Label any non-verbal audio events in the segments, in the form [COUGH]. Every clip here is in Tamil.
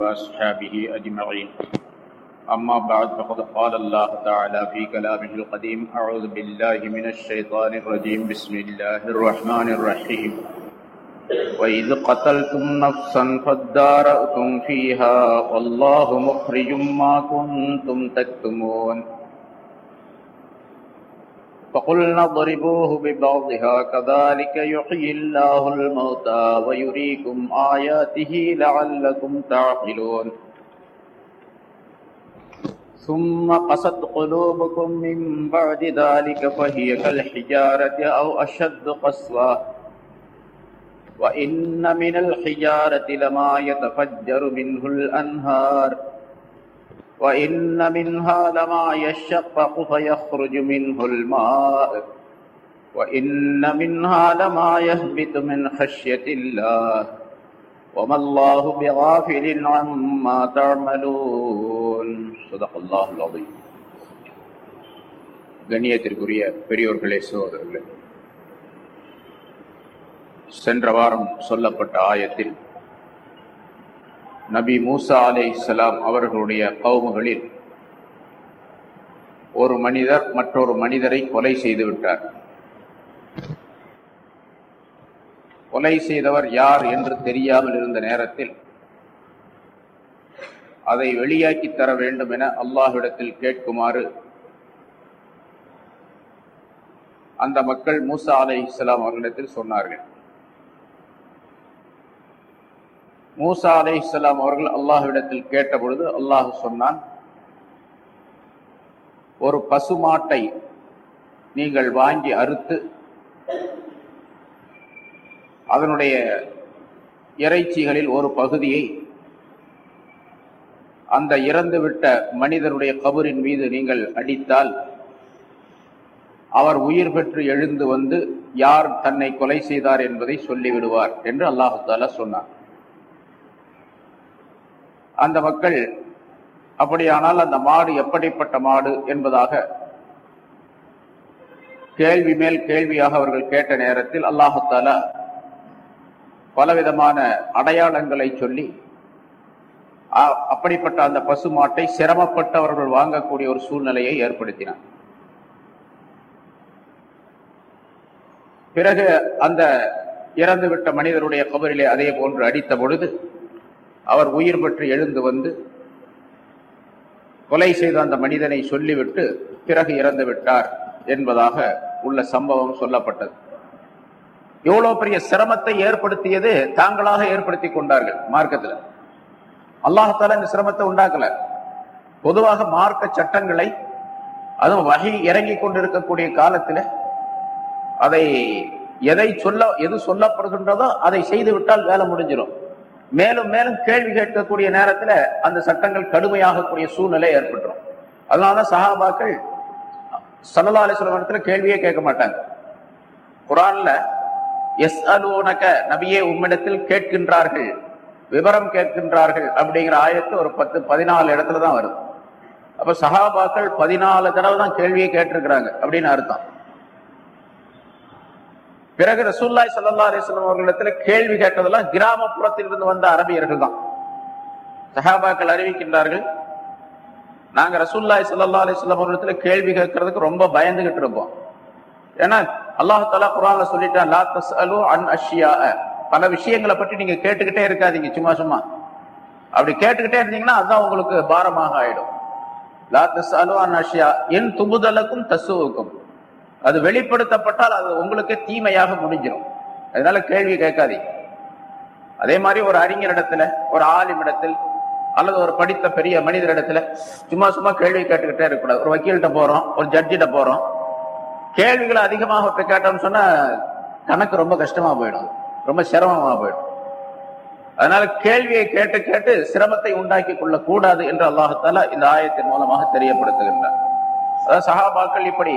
وأصحابه أجمعين. أما بعد، فقد قال الله تعالى في كلامه القديم أعوذ بالله من الشيطان الرجيم. بسم الله الرحمن الرحيم. وإذ قتلتم نفسا فادارأتم فيها والله مخرج ما كنتم تكتمون. فقلنا اضربوه ببعضها كذلك يحيي الله الموتى ويريكم آياته لعلكم تعقلون. ثم قست قلوبكم من بعد ذلك فهي كالحجارة أو أشد قسوة. وإن من الحجارة لما يتفجر منه الأنهار. وإن منها لما يشقق فيخرج منه الماء وإن منها لما يهبط من خشية الله وما الله بغافل عما تعملون صدق الله العظيم கண்ணியத்திற்குரிய பெரியோர்களே சகோதரர்களே சென்ற வாரம் சொல்லப்பட்ட ஆயத்தில் நபி மூசா அலை இஸ்லாம் அவர்களுடைய கவுமுகளில் ஒரு மனிதர் மற்றொரு மனிதரை கொலை செய்துவிட்டார் கொலை செய்தவர் யார் என்று தெரியாமல் இருந்த நேரத்தில் அதை வெளியாக்கி தர வேண்டும் என அல்லாஹ்விடத்தில் கேட்குமாறு அந்த மக்கள் மூசா அலை இஸ்லாம் அவர்களிடத்தில் சொன்னார்கள். மூசா அலை இஸ்லாம் அவர்கள் அல்லாஹ்விடத்தில் கேட்ட பொழுது அல்லாஹு சொன்னான் ஒரு பசுமாட்டை நீங்கள் வாங்கி அறுத்து அதனுடைய இறைச்சிகளில் ஒரு பகுதியை அந்த இறந்துவிட்ட மனிதனுடைய கபரின் மீது நீங்கள் அடித்தால் அவர் உயிர் பெற்று எழுந்து வந்து யார் தன்னை கொலை செய்தார் என்பதை சொல்லிவிடுவார் என்று அல்லாஹு தாலா சொன்னார் அந்த மக்கள் அப்படியானால் அந்த மாடு எப்படிப்பட்ட மாடு? என்பதாக கேள்வி மேல் கேள்வியாக அவர்கள் கேட்ட நேரத்தில் அல்லாஹால பலவிதமான அடையாளங்களை சொல்லி அப்படிப்பட்ட அந்த பசு மாட்டை சிரமப்பட்டவர்கள் வாங்கக்கூடிய ஒரு சூழ்நிலையை ஏற்படுத்தினார் பிறகு அந்த இறந்துவிட்ட மனிதருடைய கபரிலே அதே போன்று அடித்த பொழுது அவர் உயிர் பெற்று எழுந்து வந்து கொலை செய்த அந்த மனிதனை சொல்லிவிட்டு பிறகு இறந்து விட்டார் என்பதாக உள்ள சம்பவம் சொல்லப்பட்டது. எவ்வளவு பெரிய சிரமத்தை ஏற்படுத்தியது தாங்களாக ஏற்படுத்தி கொண்டார்கள் மார்க்கத்தில். அல்லாஹால இந்த சிரமத்தை உண்டாக்கல. பொதுவாக மார்க்க சட்டங்களை அதுவும் வகை இறங்கி கொண்டிருக்கக்கூடிய காலத்தில் அதை எதை சொல்ல எது சொல்லப்படுகின்றதோ அதை செய்து விட்டால் வேலை முடிஞ்சிடும் மேலும் மேலும் கேள்வி கேட்கக்கூடிய நேரத்துல அந்த சட்டங்கள் கடுமையாகக்கூடிய சூழ்நிலை ஏற்பட்டுரும். அதனாலதான் சஹாபாக்கள் சல்லா அலிஸ்வரத்துல கேள்வியே கேட்க மாட்டாங்க. குரான்ல எஸ் அலுவனக நபியே உம்மிடத்தில் கேட்கின்றார்கள் விவரம் கேட்கின்றார்கள் அப்படிங்கிற ஆயத்து ஒரு பத்து பதினாலு இடத்துல தான் வருது. அப்ப சஹாபாக்கள் பதினாலு தடவை தான் கேள்வியை கேட்டிருக்கிறாங்க அப்படின்னு அர்த்தம். பிறகு ரசூல்லாய் சல்லா அலிஸ்லாம் அவர்களிடத்துல கேள்வி கேட்டதெல்லாம் கிராமப்புறத்தில் இருந்து வந்த அரபியர்கள் தான். சஹாபாக்கள் அறிவிக்கின்றார்கள் நாங்க ரசூல்லாய் சல்லா அலிஸ்லாம் அவர்களிடத்துல கேள்வி கேட்கறதுக்கு ரொம்ப பயந்துகிட்டு இருப்போம். ஏன்னா அல்லாஹாலா குரான்ல சொல்லிட்டான் லா தஸ் அலு அன் அஷியா பல விஷயங்களை பற்றி நீங்க கேட்டுக்கிட்டே இருக்காதீங்க சும்மா சும்மா. அப்படி கேட்டுக்கிட்டே இருந்தீங்கன்னா அதுதான் உங்களுக்கு பாரமாக ஆயிடும். லா தஸ் அலு அன் அஷியா என் துபுதலுக்கும் தசுவுக்கும் அது வெளிப்படுத்தப்பட்டால் அது உங்களுக்கு தீமையாக முடிஞ்சிடும். அதனால கேள்வி கேட்காதீங்க. அதே மாதிரி ஒரு அறிஞரிடத்துல ஒரு ஆலிமிடத்தில் அல்லது ஒரு படித்த பெரிய மனிதரிடத்துல சும்மா சும்மா கேள்வி கேட்டுக்கிட்டே இருக்கக்கூடாது. ஒரு வக்கீல்கிட்ட போறோம் ஒரு ஜட்ஜிட்ட போறோம். கேள்விகளை அதிகமாக கேட்டோம்னு சொன்னா கணக்கு ரொம்ப கஷ்டமா போயிடும். ரொம்ப சிரமமா போயிடும். அதனால கேள்வியை கேட்டு கேட்டு சிரமத்தை உண்டாக்கி கொள்ள கூடாது என்று அல்லாஹால இந்த ஆயத்தின் மூலமாக தெரியப்படுத்துகின்றார் அதாவது சகாபாக்கள் இப்படி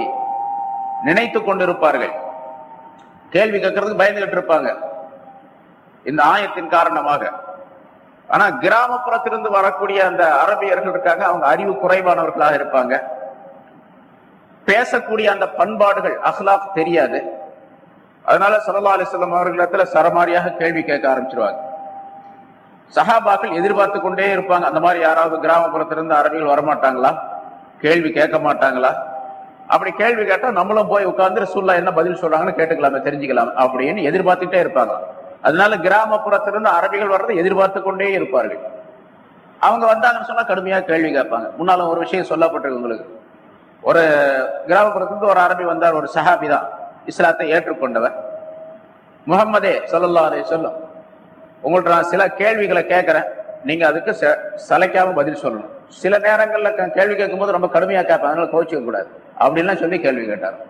நினைத்து கொண்டிருப்பார்கள். கேள்வி கேட்கறதுக்கு பயந்துகிட்டு இருப்பாங்க. இந்த ஆயத்தின் காரணமாக. ஆனா கிராமப்புறத்திலிருந்து வரக்கூடிய அந்த அரபியர்கள் இருக்காங்க அவங்க அறிவு குறைவானவர்களாக இருப்பாங்க. பேசக்கூடிய அந்த பண்பாடுகள் அஹ்லாக் தெரியாது. அதனால சல்லா அலிஸ்லாம் அவர்களிடத்துல சரமாரியாக கேள்வி கேட்க ஆரம்பிச்சிருவாங்க. சஹாபாக்கள் எதிர்பார்த்து கொண்டே இருப்பாங்க அந்த மாதிரி யாராவது கிராமப்புறத்திலிருந்து அரபிகள் வரமாட்டாங்களா? கேள்வி கேட்க மாட்டாங்களா? அப்படி கேள்வி கேட்டா நம்மளும் போய் உட்கார்ந்து ரசூல்லா என்ன பதில் சொல்றாங்கன்னு கேட்டுக்கலாமே தெரிஞ்சுக்கலாம் அப்படின்னு எதிர்பார்த்துட்டே இருப்பாங்க. அதனால கிராமப்புறத்திலிருந்து அரபிகள் வர்றதை எதிர்பார்த்து கொண்டே இருப்பார்கள். அவங்க வந்தாங்கன்னு சொன்னா கடுமையா கேள்வி கேட்பாங்க. முன்னால ஒரு விஷயம் சொல்லப்பட்டிருக்கு உங்களுக்கு. ஒரு கிராமப்புறத்துக்கு ஒரு அரபி வந்தார் ஒரு சஹாபி தான். இஸ்லாத்தை ஏற்றுக்கொண்டவர். முகம்மதே சொல்லல்லா அதை சொல்லும் உங்கள்ட்ட நான் சில கேள்விகளை கேட்குறேன். நீங்க அதுக்கு ச- பதில் சொல்லணும். சில நேரங்கள்ல க- கேள்வி கேட்கும்போது ரொம்ப கடுமையா கேட்பேன் அதனால கோச்சிக்க கூடாது. அப்படின்லாம் சொல்லி கேள்வி கேட்டார்.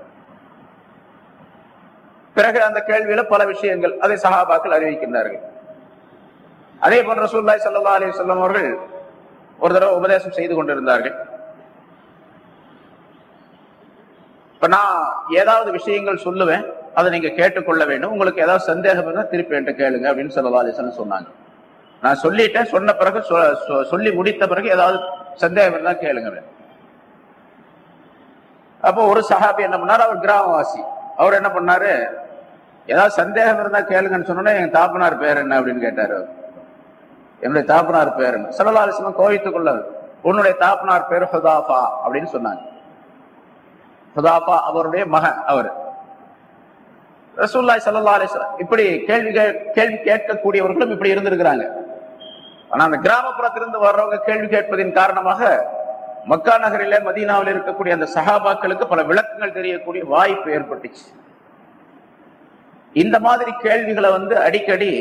பிறகு அந்த கேள்வியில பல விஷயங்கள் அதை சஹாபாக்கள் அறிவிக்கின்றார்கள். அதே போன்ற ரசூலுல்லாஹி சல்லா அலி சொல்லம் அவர்கள் ஒரு தடவை உபதேசம் செய்து கொண்டிருந்தார்கள். இப்ப நான் ஏதாவது விஷயங்கள் சொல்லுவேன் அதை நீங்க கேட்டுக்கொள்ள வேண்டும். உங்களுக்கு ஏதாவது சந்தேகம் இருந்தால் திருப்பி என்கிட்ட கேளுங்க அப்படின்னு சொல்லலா அலைஹி சொன்னாங்க. நான் சொல்லிட்டேன் சொன்ன பிறகு சொ- சொ- சொல்லி முடித்த பிறகு ஏதாவது சந்தேகம் இருந்தா கேளுங்க. அப்போ ஒரு சஹாபி என்ன பண்ணார்? அவர் கிராமவாசி. அவர் என்ன பண்ணாரு? ஏதாவது சந்தேகம் இருந்தா கேளுங்கன்னு சொன்னோன்னே எங்க தாப்பனார் பேர் என்ன அப்படின்னு கேட்டாரு என்னுடைய தாப்பனார் பேர் என்ன? சல்லல்லாஹு உன்னுடைய தாப்பனார் பேர் ஹுதாஃபா அப்படின்னு சொன்னாங்க. ஹுதாஃபா அவருடைய மகன் அவர். ரசூல்லாய் சல்லா அலிஸ்லாம் இப்படி கேள்வி கேள்வி கேட்கக்கூடியவர்களும் இப்படி இருந்திருக்கிறாங்க. ஆனா அந்த கிராமப்புறத்திலிருந்து வர்றவங்க கேள்வி கேட்பதின் காரணமாக மக்கா நகரில மதீனாவில் இருக்கக்கூடிய அந்த சஹாபாக்களுக்கு பல விளக்கங்கள் தெரியக்கூடிய வாய்ப்பு ஏற்பட்டுச்சு. இந்த மாதிரி கேள்விகளை வந்து அடிக்கடி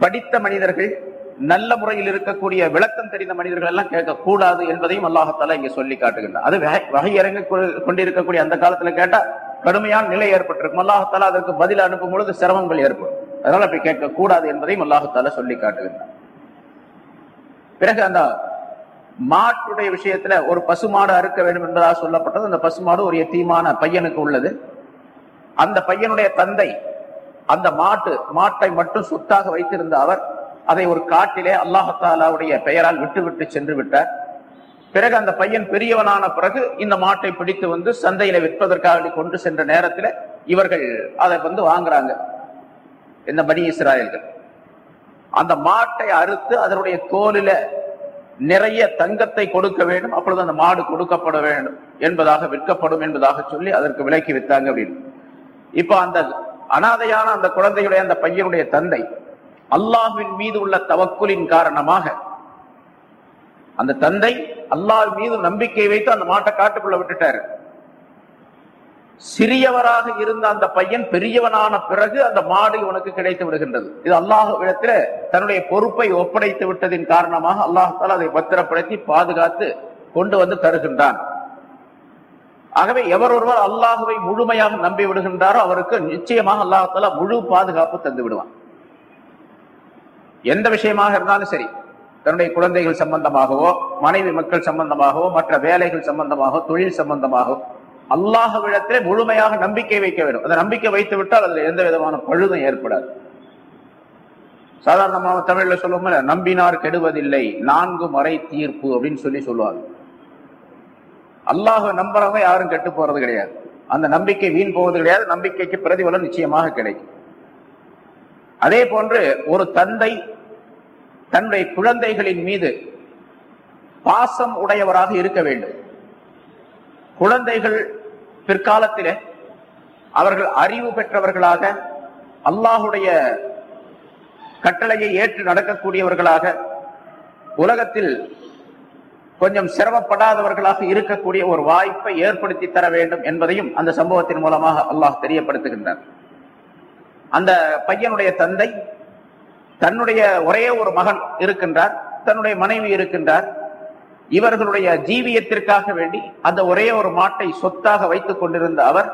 படித்த மனிதர்கள் நல்ல முறையில் இருக்கக்கூடிய விளக்கம் தெரிந்த மனிதர்கள் எல்லாம் கேட்கக்கூடாது என்பதையும் அல்லாஹத்தால இங்க சொல்லி காட்டுகின்றார் அது வகை வகை கொண்டிருக்கக்கூடிய அந்த காலத்துல கேட்டா கடுமையான நிலை ஏற்பட்டிருக்கும். அல்லாஹத்தாலா அதற்கு பதில் அனுப்பும் பொழுது சிரமங்கள் ஏற்படும். அதனால அப்படி கேட்கக்கூடாது என்பதையும் அல்லாஹத்தால சொல்லி காட்டுகின்றார் பிறகு அந்த மாட்டுடைய விஷயத்துல ஒரு பசுமாடு அறுக்க வேண்டும் என்பதாக சொல்லப்பட்டது. அந்த பசுமாடு ஒரு எத்தீமான பையனுக்கு உள்ளது. அந்த பையனுடைய தந்தை அந்த மாட்டு மாட்டை மட்டும் சொத்தாக வைத்திருந்த அவர் அதை ஒரு காட்டிலே அல்லாஹாலாவுடைய பெயரால் விட்டு விட்டு சென்று விட்டார். பிறகு அந்த பையன் பெரியவனான பிறகு இந்த மாட்டை பிடித்து வந்து சந்தையில விற்பதற்காக கொண்டு சென்ற நேரத்தில் இவர்கள் அதை வந்து வாங்குறாங்க. இந்த மணி இஸ்ராயல்கள். அந்த மாட்டை அறுத்து அதனுடைய தோலில நிறைய தங்கத்தை கொடுக்க வேண்டும். அப்பொழுது அந்த மாடு கொடுக்கப்பட வேண்டும் என்பதாக விற்கப்படும் என்பதாக சொல்லி அதற்கு விலக்கி வித்தாங்க அப்படின்னு. இப்ப அந்த அனாதையான அந்த குழந்தையுடைய அந்த பையனுடைய தந்தை அல்லாஹின் மீது உள்ள தவக்குலின் காரணமாக அந்த தந்தை அல்லாஹ் மீது நம்பிக்கை வைத்து அந்த மாட்டை காட்டுக்குள்ள விட்டுட்டாரு. சிறியவராக இருந்த அந்த பையன் பெரியவனான பிறகு அந்த மாடு இவனுக்கு கிடைத்து விடுகின்றது. இது அல்லாஹ் இடத்துல தன்னுடைய பொறுப்பை ஒப்படைத்து விட்டதின் காரணமாக அல்லாஹால் அதை பத்திரப்படுத்தி பாதுகாத்து கொண்டு வந்து தருகின்றான். ஆகவே எவர் ஒருவர் அல்லாஹுவை முழுமையாக நம்பி விடுகின்றாரோ அவருக்கு நிச்சயமாக அல்லாஹால முழு பாதுகாப்பு தந்து விடுவான். எந்த விஷயமாக இருந்தாலும் சரி தன்னுடைய குழந்தைகள் சம்பந்தமாகவோ மனைவி மக்கள் சம்பந்தமாகவோ மற்ற வேலைகள் சம்பந்தமாகவோ தொழில் சம்பந்தமாகவோ அல்லாஹவிடத்திலே முழுமையாக நம்பிக்கை வைக்க வேண்டும். அந்த நம்பிக்கை வைத்து விட்டால் அதுல எந்த விதமான பழுதும் ஏற்படாது. சாதாரணமாக தமிழ்ல சொல்லுவோம் நம்பினார் கெடுவதில்லை நான்கு மறை தீர்ப்பு அப்படின்னு சொல்லி சொல்லுவாங்க. அல்லாஹ நம்புறவங்க யாரும் கெட்டு போறது கிடையாது. அந்த நம்பிக்கை வீண் போவது கிடையாது நம்பிக்கைக்கு பிரதிபலன் நிச்சயமாக கிடைக்கும். அதே போன்று ஒரு தந்தை தன்னுடைய குழந்தைகளின் மீது பாசம் உடையவராக இருக்க வேண்டும். குழந்தைகள் பிற்காலத்திலே அவர்கள் அறிவு பெற்றவர்களாக அல்லாஹுடைய கட்டளையை ஏற்று நடக்கக்கூடியவர்களாக உலகத்தில் கொஞ்சம் சிரமப்படாதவர்களாக இருக்கக்கூடிய ஒரு வாய்ப்பை ஏற்படுத்தி தர வேண்டும் என்பதையும் அந்த சம்பவத்தின் மூலமாக அல்லாஹ் தெரியப்படுத்துகின்றார் அந்த பையனுடைய தந்தை தன்னுடைய ஒரே ஒரு மகன் இருக்கின்றார் தன்னுடைய மனைவி இருக்கின்றார். இவர்களுடைய ஜீவியத்திற்காக வேண்டி அந்த ஒரே ஒரு மாட்டை சொத்தாக வைத்துக் கொண்டிருந்த அவர்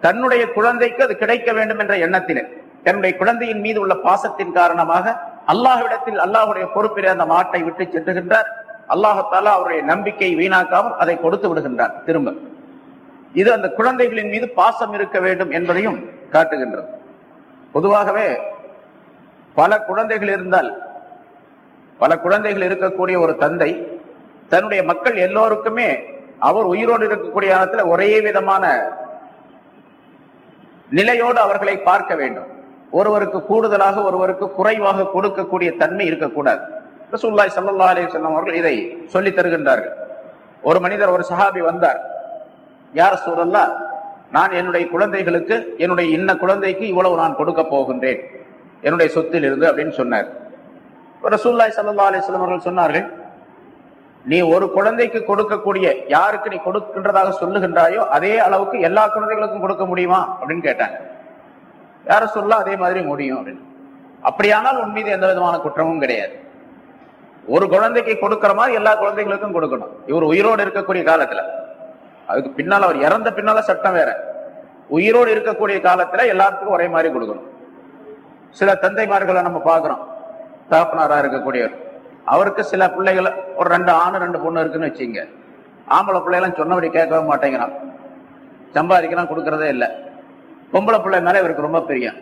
தன்னுடைய குழந்தைக்கு அது கிடைக்க வேண்டும் என்ற எண்ணத்திலே தன்னுடைய குழந்தையின் மீது உள்ள பாசத்தின் காரணமாக அல்லாஹ்விடத்தில் அல்லாஹுடைய பொறுப்பிலே அந்த மாட்டை விட்டு சென்றுகின்றார். அல்லாஹாலா அவருடைய நம்பிக்கை வீணாக்காமல் அதை கொடுத்து விடுகின்றார். திரும்ப. இது அந்த குழந்தைகளின் மீது பாசம் இருக்க வேண்டும் என்பதையும் காட்டுகின்றது. பொதுவாகவே பல குழந்தைகள் இருந்தால் பல குழந்தைகள் இருக்கக்கூடிய ஒரு தந்தை தன்னுடைய மக்கள் எல்லோருக்குமே அவர் உயிரோடு இருக்கக்கூடிய இடத்துல ஒரே விதமான நிலையோடு அவர்களை பார்க்க வேண்டும். ஒருவருக்கு கூடுதலாக ஒருவருக்கு குறைவாக கொடுக்கக்கூடிய தன்மை இருக்கக்கூடாது. ரசூல்லாய் சல்லா அலி சொல்லம் அவர்கள் இதை சொல்லி தருகின்றார்கள். ஒரு மனிதர் ஒரு சஹாபி வந்தார். யார் சூழல்லா நான் என்னுடைய குழந்தைகளுக்கு என்னுடைய இன்ன குழந்தைக்கு இவ்வளவு நான் கொடுக்க போகின்றேன். என்னுடைய சொத்தில் இருந்து அப்படின்னு சொன்னார். ரசூல்லாய் சல்லா அலிஸ்லாம் அவர்கள் சொன்னார்கள் நீ ஒரு குழந்தைக்கு கொடுக்கக்கூடிய யாருக்கு நீ கொடுக்கின்றதாக சொல்லுகின்றாயோ அதே அளவுக்கு எல்லா குழந்தைகளுக்கும் கொடுக்க முடியுமா அப்படின்னு கேட்டாங்க யார சொல்ல அதே மாதிரி முடியும் அப்படின்னு. அப்படியானால் உன் மீது எந்த விதமான குற்றமும் கிடையாது. ஒரு குழந்தைக்கு கொடுக்கிற மாதிரி எல்லா குழந்தைகளுக்கும் கொடுக்கணும். இவர் உயிரோடு இருக்கக்கூடிய காலத்துல. அதுக்கு பின்னால் அவர் இறந்த பின்னால சட்டம் வேற. உயிரோடு இருக்கக்கூடிய காலத்துல எல்லாத்துக்கும் ஒரே மாதிரி கொடுக்கணும். சில தந்தைமார்களை நம்ம பார்க்கிறோம். தகப்பனாரா இருக்கக்கூடியவர். அவருக்கு சில பிள்ளைகள் ஒரு ரெண்டு ஆணு ரெண்டு பொண்ணு இருக்குன்னு வச்சுங்க ஆம்பளை பிள்ளைலாம் சொன்னபடி கேட்கவே மாட்டேங்கிறான். சம்பாதிக்கலாம் கொடுக்கறதே இல்லை. பொம்பளை பிள்ளை மேலே இவருக்கு ரொம்ப பிரியம்.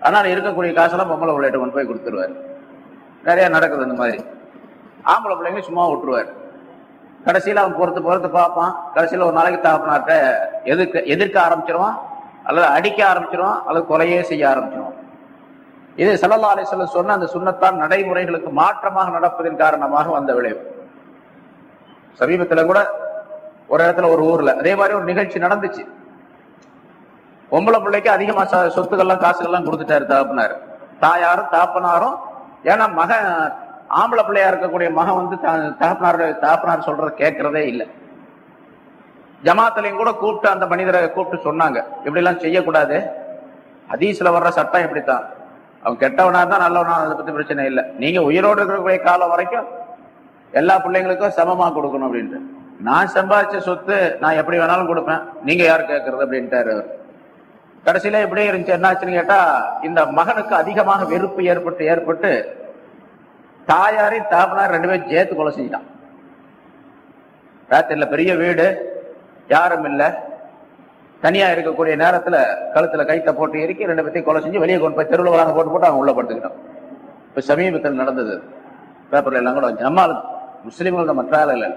அதனால் இருக்கக்கூடிய காசெல்லாம் பொம்பளை பிள்ளைகிட்ட கொண்டு போய் கொடுத்துருவாரு. நிறையா நடக்குது இந்த மாதிரி. ஆம்பளை பிள்ளைங்க சும்மா விட்டுருவார். கடைசியில் அவன் பொறுத்து பொறுத்து பார்ப்பான். கடைசியில் ஒரு நாளைக்கு தகப்பனார்ட்ட எதிர்க்க எதிர்க்க ஆரம்பிச்சிருவான். அல்லது அடிக்க ஆரம்பிச்சிருவான். அல்லது கொலையே செய்ய ஆரம்பிச்சிருவான். இது சல்லா அலிஸ்வல்லம் சொன்ன அந்த சுண்ணத்தான் நடைமுறைகளுக்கு மாற்றமாக நடப்பதன் காரணமாக வந்த விளைவு. சமீபத்துல கூட ஒரு இடத்துல ஒரு ஊர்ல அதே மாதிரி ஒரு நிகழ்ச்சி நடந்துச்சு. பொம்பளை பிள்ளைக்கு அதிகமா சொத்துக்கள்லாம் காசுகள்லாம் கொடுத்துட்டாரு தகப்பனார். தாயாரும் தாப்பனாரும் ஏன்னா மகன் ஆம்பளை பிள்ளையா இருக்கக்கூடிய மகன் வந்து த- தகப்பனாருடைய தகப்பனார் சொல்றத கேட்கறதே இல்லை. ஜமாத்திலையும் கூட கூப்பிட்டு அந்த மனிதரை கூப்பிட்டு சொன்னாங்க. இப்படி எல்லாம் செய்யக்கூடாது. ஹதீஸ்ல வர்ற சட்டம் இப்படித்தான். அவன் கெட்டவனா தான் நல்லவனா அதை பத்தி பிரச்சனை இல்லை. நீங்க உயிரோடு இருக்கக்கூடிய காலம் வரைக்கும் எல்லா பிள்ளைங்களுக்கும் சமமா கொடுக்கணும் அப்படின்ட்டு. நான் சம்பாதிச்ச சொத்து நான் எப்படி வேணாலும் கொடுப்பேன். நீங்க யார் கேட்கறது அப்படின்ட்டாரு அவர். கடைசியில எப்படியே இருந்துச்சு? என்னாச்சுன்னு கேட்டா இந்த மகனுக்கு அதிகமாக வெறுப்பு ஏற்பட்டு ஏற்பட்டு தாயாரையும் தாப்பனார் ரெண்டு பேரும் சேர்த்து கொலை செஞ்சான் ராத்திரில பெரிய வீடு யாரும் இல்லை. தனியா இருக்கக்கூடிய நேரத்துல கழுத்துல கைத்த போட்டு இறக்கி ரெண்டு பேத்தையும் கொலை செஞ்சு வெளியே கொண்டு போய் தெருவில் வராங்க போட்டு போட்டு அவன் உள்ள படுத்துக்கிட்டான் இப்ப சமீபத்தில் நடந்தது. பேப்பர்ல எல்லாம் கூட வந்துச்சு. நம்ம ஆளு, மற்ற ஆள் இல்லை.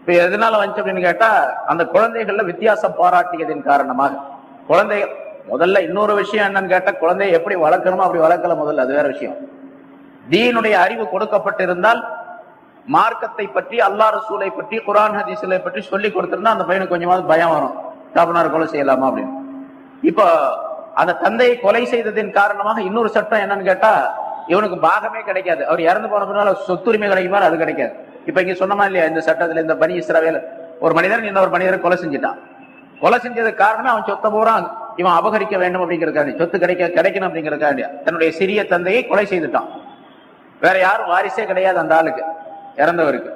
இப்ப எதனால வந்துச்சு அப்படின்னு கேட்டா அந்த குழந்தைகள்ல வித்தியாசம் பாராட்டியதின் காரணமாக. குழந்தை முதல்ல இன்னொரு விஷயம் என்னன்னு கேட்டா குழந்தையை எப்படி வளர்க்கணுமோ அப்படி வளர்க்கல முதல்ல அது வேற விஷயம். தீனுடைய அறிவு கொடுக்கப்பட்டிருந்தால் மார்க்கத்தை பற்றி அல்லா ரசூலை பற்றி குரான் ஹதீஸ்களை பற்றி சொல்லி கொடுத்திருந்தா அந்த பையனுக்கு கொஞ்சமாவது பயம் வரும். தாப்பனார் கொலை செய்யலாமா அப்படின்னு. இப்போ அந்த தந்தையை கொலை செய்ததின் காரணமாக இன்னொரு சட்டம் என்னன்னு கேட்டா இவனுக்கு பாகமே கிடைக்காது. அவர் இறந்து போன பின்னால சொத்துரிமை கிடைக்குமா? அது கிடைக்காது. இப்ப இங்க சொன்னமா இல்லையா? இந்த சட்டத்துல இந்த பனி இஸ்ரவேல ஒரு மனிதன் இன்னொரு மனிதரை கொலை செஞ்சுட்டான். கொலை செஞ்சதுக்கு காரணம் அவன் சொத்தை பூரா இவன் அபகரிக்க வேண்டும் அப்படிங்கிறக்காண்டி சொத்து கிடைக்க கிடைக்கணும் அப்படிங்கிறக்காண்டி தன்னுடைய சிறிய தந்தையை கொலை செய்துட்டான். வேற யாரும் வாரிசே கிடையாது அந்த ஆளுக்கு இறந்தவருக்கு.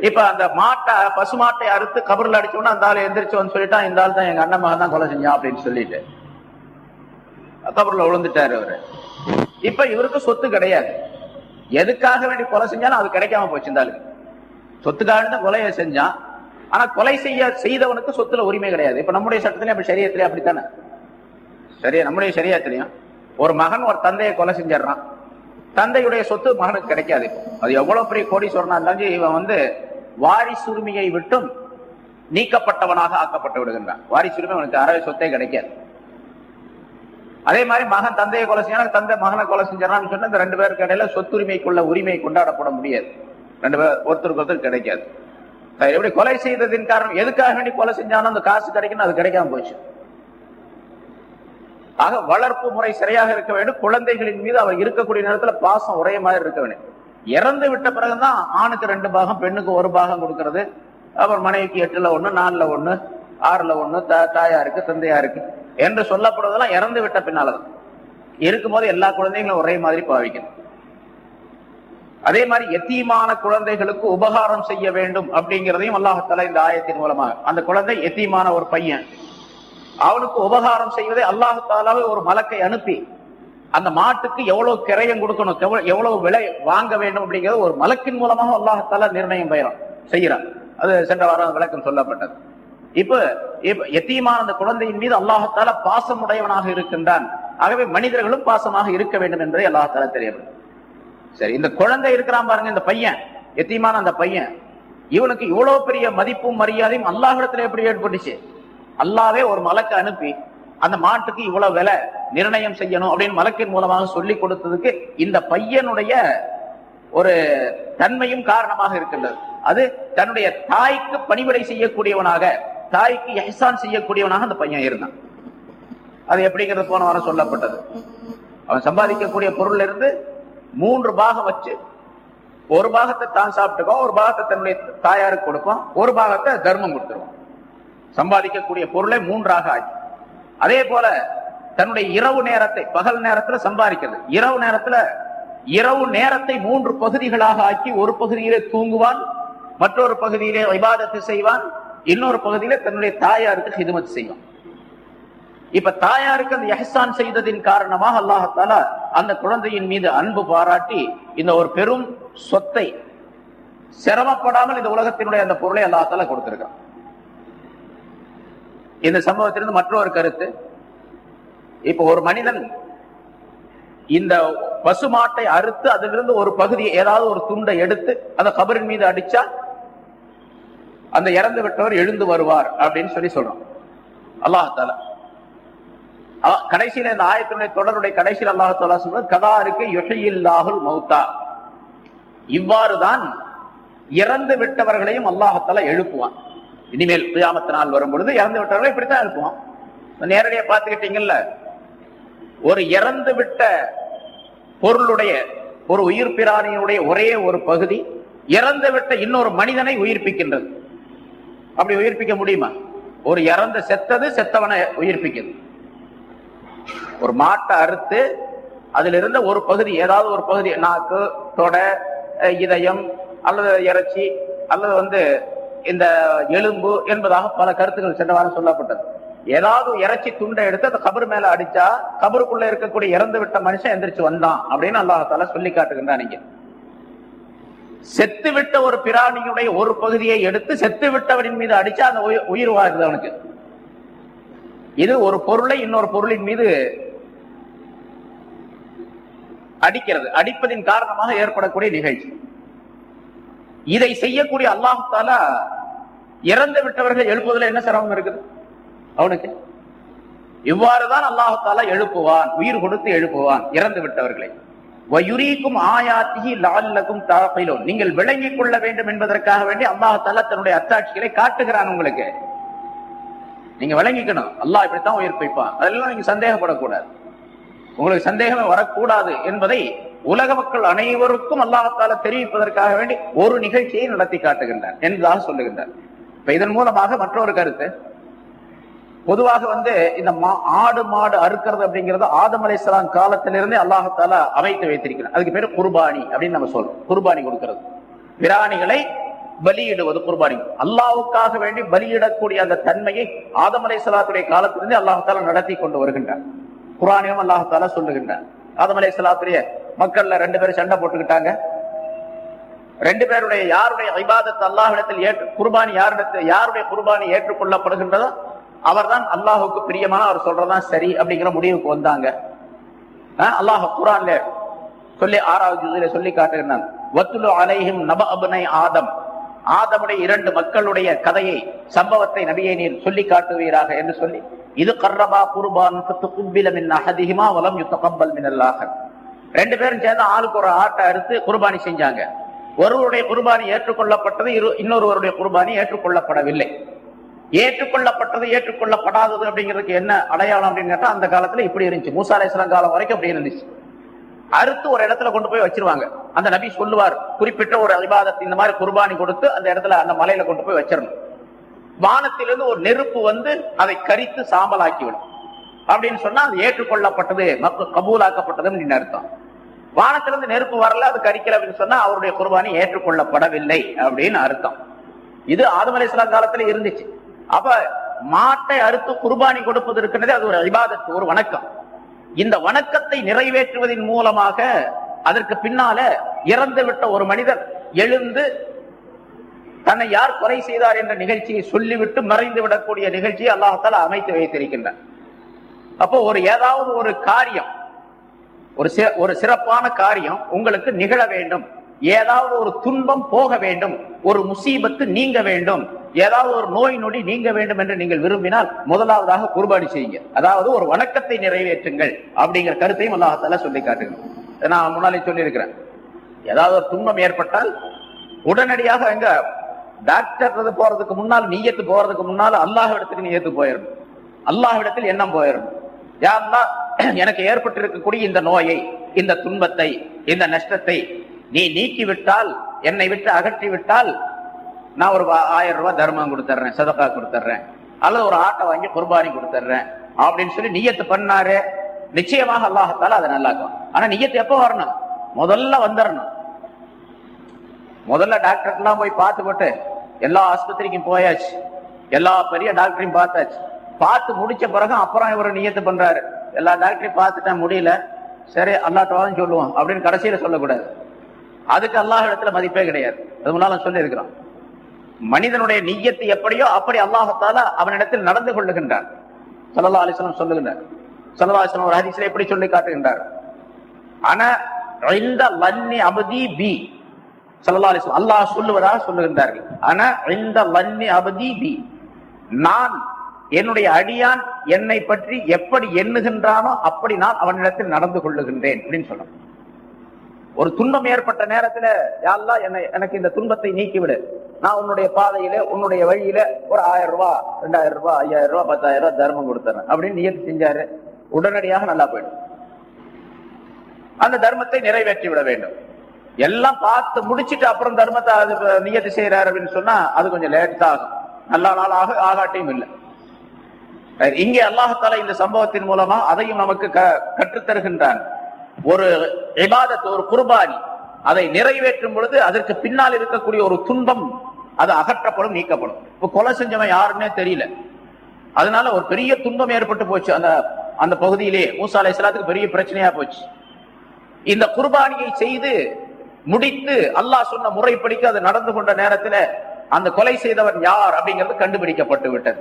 இப்ப அந்த மாட்டை பசு மாட்டை அறுத்து கபர்ல அடிச்சோன்னா அந்த ஆள் எந்திரிச்சு வந்து சொல்லிட்டான் இந்த ஆள் தான் எங்க அண்ணன் மகன் தான் கொலை செஞ்சான் அப்படின்னு சொல்லிட்டு. கபர்ல விழுந்துட்டாரு அவரு. இப்ப இவருக்கு சொத்து கிடையாது. எதுக்காக வேண்டி கொலை செஞ்சாலும் அது கிடைக்காம போச்சு இந்த ஆளுக்கு. சொத்துக்காக தான் கொலையை செஞ்சான். ஆனா கொலை செய்ய செய்தவனுக்கு சொத்துல உரிமை கிடையாது. இப்ப நம்முடைய சட்டத்திலயும் அப்படி சரியத்திலயும் அப்படித்தானே? சரியா? நம்முடைய சரியத்திலையும் ஒரு மகன் ஒரு தந்தையை கொலை செஞ்சிடறான். தந்தையுடைய சொத்து மகனுக்கு கிடைக்காது. அது எவ்வளவு பெரிய கோடீஸ்வரனா இருந்தாலும் இவன் வந்து வாரிசுரிமையை விட்டும் நீக்கப்பட்டவனாக ஆக்கப்பட்டு விடுகின்றான். வாரிசுரிமை அவனுக்கு அறவே சொத்தே கிடைக்காது. அதே மாதிரி மகன் தந்தையை கொலை செய்யணும் தந்தை மகனை கொலை செஞ்சான்னு சொன்னா இந்த ரெண்டு பேருக்கு இடையில சொத்துரிமைக்குள்ள உரிமை கொண்டாடப்பட முடியாது. ரெண்டு பேர் ஒருத்தருக்கு ஒருத்தர் கிடைக்காது. எப்படி கொலை செய்ததின் காரணம் எதுக்காக வேண்டி கொலை செஞ்சாலும் அந்த காசு கிடைக்கணும் அது கிடைக்காம போச்சு. ஆக வளர்ப்பு முறை சரியாக இருக்க வேண்டும். குழந்தைகளின் மீது அவர் இருக்கக்கூடிய நேரத்துல பாசம் ஒரே மாதிரி இருக்க வேண்டும். இறந்து விட்ட பிறகுதான் ஆணுக்கு ரெண்டு பாகம் பெண்ணுக்கு ஒரு பாகம் கொடுக்கறது. அப்புறம் மனைவிக்கு எட்டுல ஒண்ணு நாலுல ஒண்ணு ஆறுல ஒண்ணு தா- தாயாருக்கு தந்தையாருக்கு என்று சொல்லப்படுவதெல்லாம் இறந்து விட்ட பின்னாலதான். இருக்கும்போது எல்லா குழந்தைகளும் ஒரே மாதிரி பாவிக்கணும். அதே மாதிரி எத்தீமான குழந்தைகளுக்கு உபகாரம் செய்ய வேண்டும் அப்படிங்கிறதையும் அல்லாஹால இந்த ஆயத்தின் மூலமாக அந்த குழந்தை எத்தீமான ஒரு பையன். அவனுக்கு உபகாரம் செய்வதை அல்லாஹாலாவே ஒரு மலக்கை அனுப்பி அந்த மாட்டுக்கு எவ்வளவு கிரயம் கொடுக்கணும் எவ்வளவு- எவ்வளவு விலை வாங்க வேண்டும் அப்படிங்கிறது ஒரு மலக்கின் மூலமாக அல்லாஹால நிர்ணயம் பெயரும் செய்யறான் அது சென்ற வாரம் விளக்கம் சொல்லப்பட்டது. இப்ப இப்ப அந்த குழந்தையின் மீது அல்லாஹால பாசமுடையவனாக இருக்கின்றான். ஆகவே மனிதர்களும் பாசமாக இருக்க வேண்டும் என்பதை அல்லாஹால தெரியவில்லை. சரி இந்த குழந்தை இருக்கிறான் பாருங்க இந்த பையன் எத்தியமான அந்த பையன். இவனுக்கு இவ்வளவு பெரிய மதிப்பும் மரியாதையும் அல்லாஹிடத்துல எப்படி ஏற்பட்டுச்சு? அல்லாவே ஒரு மலக்கு அனுப்பி அந்த மாட்டுக்கு இவ்வளவு விலை நிர்ணயம் செய்யணும் அப்படின்னு மலக்கின் மூலமாக சொல்லி கொடுத்ததுக்கு இந்த பையனுடைய ஒரு தன்மையும் காரணமாக இருக்கின்றது. அது தன்னுடைய தாய்க்கு பணிவிடை செய்யக்கூடியவனாக தாய்க்கு எஹசான் செய்யக்கூடியவனாக அந்த பையன் இருந்தான். அது எப்படிங்கிறது போன வாரம் சொல்லப்பட்டது. அவன் சம்பாதிக்கக்கூடிய பொருள்ல இருந்து மூன்று பாகம் வச்சு ஒரு பாகத்தை தான் சாப்பிட்டுக்கோ ஒரு பாகத்தை தன்னுடைய தாயாருக்கு கொடுக்கும் ஒரு பாகத்தை தர்மம் கொடுத்துருவோம். சம்பாதிக்கக்கூடிய பொருளை மூன்றாக ஆக்கி. அதே போல தன்னுடைய இரவு நேரத்தை பகல் நேரத்துல சம்பாதிக்கிறது. இரவு நேரத்துல இரவு நேரத்தை மூன்று பகுதிகளாக ஆக்கி ஒரு பகுதியிலே தூங்குவான் மற்றொரு பகுதியிலே விவாதத்தை செய்வான் இன்னொரு பகுதியிலே தன்னுடைய தாயாருக்கு ஹிதுமத் செய்வான். இப்ப தாயாருக்கு அந்த எஹ்சான் செய்ததின் காரணமாக அல்லாஹால அந்த குழந்தையின் மீது அன்பு பாராட்டி இந்த ஒரு பெரும் சொத்தை சிரமப்படாமல் இந்த உலகத்தினுடைய அந்த பொருளை அல்லாஹால கொடுத்திருக்கான். இந்த சம்பவத்திலிருந்து மற்றொரு கருத்து. இப்ப ஒரு மனிதன் இந்த பசுமாட்டை அறுத்து அதிலிருந்து ஒரு பகுதியை ஏதாவது ஒரு துண்டை எடுத்து அந்த கபரின் மீது அடிச்சா அந்த இறந்து விட்டவர் எழுந்து வருவார் அப்படின்னு சொல்லி சொல்றோம். அல்லாஹால கடைசியில இந்த ஆயத்தினுடைய தொடருடைய கடைசியில் அல்லாஹால சொல்றது கதாருக்கு யுகையில்லாஹுல் மௌத்தா. இவ்வாறுதான் இறந்து விட்டவர்களையும் அல்லாஹத்தால எழுப்புவான். இனிமேல் கியாமத்து நாள் வரும் பொழுது இறந்து விட்டவர்கள் இப்படித்தான் இருக்கும் நேரடியா பார்த்துக்கிட்டீங்கல்ல ஒரு இறந்து விட்ட பொருளுடைய ஒரு உயிர் பிராணியினுடைய ஒரே ஒரு பகுதி இறந்து விட்ட இன்னொரு மனிதனை உயிர்ப்பிக்கின்றது. அப்படி உயிர்ப்பிக்க முடியுமா? ஒரு இறந்து செத்தது செத்தவனை உயிர்ப்பிக்கிறது ஒரு மாட்டை அறுத்து அதுல இருந்த ஒரு பகுதி ஏதாவது ஒரு பகுதி நாக்கு தொடை இதயம் அல்லது இறைச்சி அல்லது வந்து இந்த எலும்பு என்பதாக பல கருத்துக்கள் சென்ற வாரம் சொல்லப்பட்டது. ஏதாவது இறைச்சி துண்டை எடுத்து அந்த கபர் மேல அடிச்சா கபருக்குள்ள இருக்கக்கூடிய இறந்து விட்ட மனுஷன் எந்திரிச்சு வந்தான் அப்படின்னு அல்லாஹால சொல்லி காட்டுகின்றான் நீங்க செத்து விட்ட ஒரு பிராணியுடைய ஒரு பகுதியை எடுத்து செத்து விட்டவனின் மீது அடிச்சா அந்த உயிர் வாழ்றது அவனுக்கு. இது ஒரு பொருளை இன்னொரு பொருளின் மீது அடிக்கிறது. அடிப்பதின் காரணமாக ஏற்படக்கூடிய நிகழ்ச்சி. இதை செய்யக்கூடிய அல்லாஹால இறந்து விட்டவர்கள் எழுப்புவதில் என்ன சிரமம் இருக்குது? அவனுக்கு இவ்வாறுதான் அல்லாஹால எழுப்புவான் உயிர் கொடுத்து எழுப்புவான் இறந்து விட்டவர்களை. வயுரிக்கும் ஆயாத்தி லால்லக்கும் தாப்பிலோ நீங்கள் விளங்கிக் கொள்ள வேண்டும் என்பதற்காக வேண்டி அல்லாஹால தன்னுடைய அத்தாட்சிகளை காட்டுகிறான் உங்களுக்கு. நீங்க விளங்கிக்கணும். அல்லாஹ் இப்படித்தான் உயிர்ப்பிப்பான் அதெல்லாம் நீங்க சந்தேகப்படக்கூடாது. உங்களுக்கு சந்தேகமே வரக்கூடாது என்பதை உலக மக்கள் அனைவருக்கும் அல்லாஹால தெரிவிப்பதற்காக வேண்டி ஒரு நிகழ்ச்சியை நடத்தி காட்டுகின்றார் என்பதாக சொல்லுகின்றார். இப்ப இதன் மூலமாக மற்றொரு கருத்து. பொதுவாக வந்து இந்த ஆடு மாடு அறுக்கிறது அப்படிங்கிறது ஆதம் அலிஸ்லாம் காலத்திலிருந்தே அல்லாஹால அமைத்து வைத்திருக்கிறார். அதுக்கு பேரு குர்பானி அப்படின்னு நம்ம சொல்றோம். குர்பானி கொடுக்கிறது. பிராணிகளை பலியிடுவது குர்பானி. அல்லாவுக்காக வேண்டி பலியிடக்கூடிய அந்த தன்மையை ஆதம் அலைசலாத்துடைய காலத்திலிருந்து அல்லாஹால நடத்தி கொண்டு வருகின்றார். குரானியும் அல்லாஹால சொல்லுகின்றார். ஆதம் அலைசலாத்துடைய மக்கள்ல ரெண்டு பேரும் சண்டை போட்டுக்கிட்டாங்க. ரெண்டு பேருடைய யாருடைய ஐபாதத்து அல்லாஹிடத்தில் ஏற்று குர்பானி யாரிடத்தில் யாருடைய குர்பானி ஏற்றுக்கொள்ளப்படுகின்றதோ அவர்தான் அல்லாஹுக்கு பிரியமான அவர் சொல்றதான் சரி அப்படிங்கிற முடிவுக்கு வந்தாங்க. அல்லாஹ் குரான்ல சொல்லி ஆறாவது சொல்லி காட்டுகிறான் வத்துலு அலைஹிம் நப அபனை ஆதம். ஆதமுடைய இரண்டு மக்களுடைய கதையை சம்பவத்தை நபியை நீர் சொல்லி காட்டுவீராக என்று சொல்லி இது கர்ரபா குருபான் குப்பில வலம் யுத்த கம்பல் ரெண்டு பேரும் சேர்ந்து ஆளுக்கு ஒரு ஆட்டை அறுத்து குர்பானி செஞ்சாங்க. ஒருவருடைய குர்பானி ஏற்றுக்கொள்ளப்பட்டது இன்னொருவருடைய குர்பானி ஏற்றுக்கொள்ளப்படவில்லை. ஏற்றுக்கொள்ளப்பட்டது ஏற்றுக்கொள்ளப்படாதது அப்படிங்கிறதுக்கு என்ன அடையாளம் அப்படின்னு கேட்டா அந்த காலத்துல இப்படி இருந்துச்சு. மூசா அலிஸ்லாம் காலம் வரைக்கும் அப்படி இருந்துச்சு. அறுத்து ஒரு இடத்துல கொண்டு போய் வச்சிருவாங்க. அந்த நபி சொல்லுவார் குறிப்பிட்ட ஒரு அபிபாதத்தை இந்த மாதிரி குர்பானி கொடுத்து அந்த இடத்துல அந்த மலையில கொண்டு போய் வச்சிடணும் வானத்திலிருந்து ஒரு நெருப்பு வந்து அதை கரித்து சாம்பலாக்கிவிடும். அப்படின்னு சொன்னா அது ஏற்றுக்கொள்ளப்பட்டது மக்கள் கபூலாக்கப்பட்டதுன்னு அர்த்தம். வானத்திலிருந்து நெருப்பு வரல அது கரிக்கல அப்படின்னு சொன்னா அவருடைய குர்பானி ஏற்றுக்கொள்ளப்படவில்லை அப்படின்னு அர்த்தம். இது ஆதம் அலி இஸ்லாம் காலத்துல இருந்துச்சு. அப்ப மாட்டை அறுத்து குர்பானி கொடுப்பது இருக்கிறதே அது ஒரு அபிபாதத்து ஒரு வணக்கம். இந்த வணக்கத்தை நிறைவேற்றுவதன் மூலமாக அதற்கு பின்னால இறந்து விட்ட ஒரு மனிதர் எழுந்து தன்னை யார் கொலை செய்தார் என்ற நிகழ்ச்சியை சொல்லிவிட்டு மறைந்து விடக்கூடிய நிகழ்ச்சியை அல்லாஹால அமைத்து வைத்திருக்கின்றார் அப்போ ஒரு ஏதாவது ஒரு காரியம் ஒரு ஒரு சிறப்பான காரியம் உங்களுக்கு நிகழ வேண்டும். ஏதாவது ஒரு துன்பம் போக வேண்டும். ஒரு முசீபத்து நீங்க வேண்டும். ஏதாவது ஒரு நோய் நொடி நீங்க வேண்டும் என்று நீங்கள் விரும்பினால் முதலாவதாக குர்பானி செய்யுங்க. அதாவது ஒரு வணக்கத்தை நிறைவேற்றுங்கள் அப்படிங்கிற கருத்தையும் அல்லாஹால சொல்லி காட்டுங்க நான் முன்னாலே சொல்லியிருக்கிறேன். ஏதாவது ஒரு துன்பம் ஏற்பட்டால் உடனடியாக எங்க டாக்டர் போறதுக்கு முன்னால் நீயத்து போறதுக்கு முன்னால் அல்லாஹ் இடத்துக்கு நீயத்து போயிடணும் அல்லாஹிடத்தில் எண்ணம் போயிடணும் யாருன்னா எனக்கு ஏற்பட்டிருக்கக்கூடிய இந்த நோயை இந்த துன்பத்தை இந்த நஷ்டத்தை நீ நீக்கிவிட்டால் என்னை விட்டு அகற்றி விட்டால் நான் ஒரு ஆயிரம் ரூபாய் தர்மம் கொடுத்துட்றேன் சதக்கா கொடுத்துட்றேன் அல்லது ஒரு ஆட்டை வாங்கி குர்பானி கொடுத்துட்றேன் அப்படின்னு சொல்லி நீயத்து பண்ணாரு நிச்சயமாக அல்லாஹத்தால அதை நல்லாக்கும் ஆனா நீயத்து எப்போ வரணும்? முதல்ல வந்துடணும் முதல்ல டாக்டர்லாம் போய் பார்த்து போட்டு எல்லா ஆஸ்பத்திரிக்கும் போயாச்சு. எல்லா பெரிய டாக்டரையும் பார்த்தாச்சு. பார்த்து முடிச்ச பிறகு அப்புறம் இவர் நியத்து பண்றாரு. எல்லா டாக்டரையும் பார்த்துட்டேன் முடியல. சரி அல்லாட்டவாதான் சொல்லுவோம் அப்படின்னு கடைசியில சொல்லக்கூடாது. அதுக்கு அல்லாஹ் இடத்துல மதிப்பே கிடையாது. அது முன்னால சொல்லி மனிதனுடைய நிய்யத்து எப்படியோ அப்படி அல்லாஹத்தால அவனிடத்தில் நடந்து கொள்ளுகின்றார் சல்லா அலிஸ்லாம் சொல்லுகின்றார். சல்லா அலிஸ்லாம் ஒரு ஹதீஸ்ல எப்படி சொல்லி காட்டுகின்றார். ஆனா இந்த லன்னி அபதி பி சல்லா அலிஸ்லாம் அல்லாஹ் சொல்லுவதாக சொல்லுகின்றார்கள். ஆனா இந்த லன்னி அபதி பி. நான் என்னுடைய அடியான் என்னை பற்றி எப்படி எண்ணுகின்றானோ அப்படி நான் அவனிடத்தில் நடந்து கொள்ளுகின்றேன் அப்படின்னு சொல்லணும். ஒரு துன்பம் ஏற்பட்ட நேரத்துல யாரெல்லாம் என்னை எனக்கு இந்த துன்பத்தை நீக்கிவிடு. நான் உன்னுடைய பாதையில உன்னுடைய வழியில ஒரு ஆயிரம் ரூபாய் ரெண்டாயிரம் ரூபாய் ஐயாயிரம் ரூபாய் பத்தாயிரம் ரூபாய் தர்மம் கொடுத்தேன் அப்படின்னு நியத்து செஞ்சாரு. உடனடியாக நல்லா போயிடும். அந்த தர்மத்தை நிறைவேற்றி விட வேண்டும். எல்லாம் பார்த்து முடிச்சிட்டு அப்புறம் தர்மத்தை அது நியத்து செய்யறாரு அப்படின்னு சொன்னா அது கொஞ்சம் லேட் ஆகும். நல்ல நாள் ஆக ஆகாட்டியும் இல்லை. இங்கே அல்லாஹால இந்த சம்பவத்தின் மூலமா அதையும் நமக்கு க- ஒரு இபாதத்து ஒரு குர்பானி அதை நிறைவேற்றும் பொழுது அதற்கு பின்னால் இருக்கக்கூடிய ஒரு துன்பம் அது அகற்றப்படும் நீக்கப்படும். இப்ப கொலை செஞ்சவன் யாருன்னே தெரியல. அதனால ஒரு பெரிய துன்பம் ஏற்பட்டு போச்சு. அந்த அந்த பகுதியிலே மூசா அலைஹிஸ்ஸலாத்துக்கு பெரிய பிரச்சனையா போச்சு. இந்த குர்பானியை செய்து முடித்து அல்லாஹ் சொன்ன முறைப்படிக்கு அது நடந்து கொண்ட நேரத்துல அந்த கொலை செய்தவன் யார் அப்படிங்கிறது கண்டுபிடிக்கப்பட்டு விட்டது.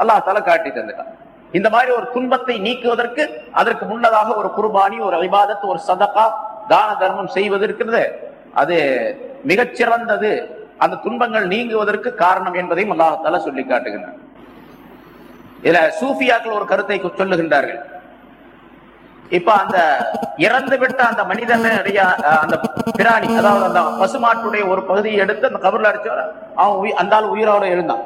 அல்லாஹ் தலை காட்டி தந்துட்டான். இந்த மாதிரி ஒரு துன்பத்தை நீக்குவதற்கு அதற்கு முன்னதாக ஒரு குர்பானி ஒரு இபாதத் ஒரு சதகா தான தர்மம் செய்வது இருக்கிறது அது மிகச்சிறந்தது. அந்த துன்பங்கள் நீங்குவதற்கு காரணம் என்பதையும் அல்லாஹால சொல்லி காட்டுகின்றன. இதுல சூஃபியாக்கள் ஒரு கருத்தை சொல்லுகின்றார்கள். இப்ப அந்த இறந்து விட்ட அந்த மனிதனுடைய அந்த பிராணி அதாவது அந்த பசுமாட்டுடைய ஒரு பகுதியை எடுத்து அந்த கபர்ல அடிச்சு அவன் அந்த ஆள் உயிரோட எழுந்தான்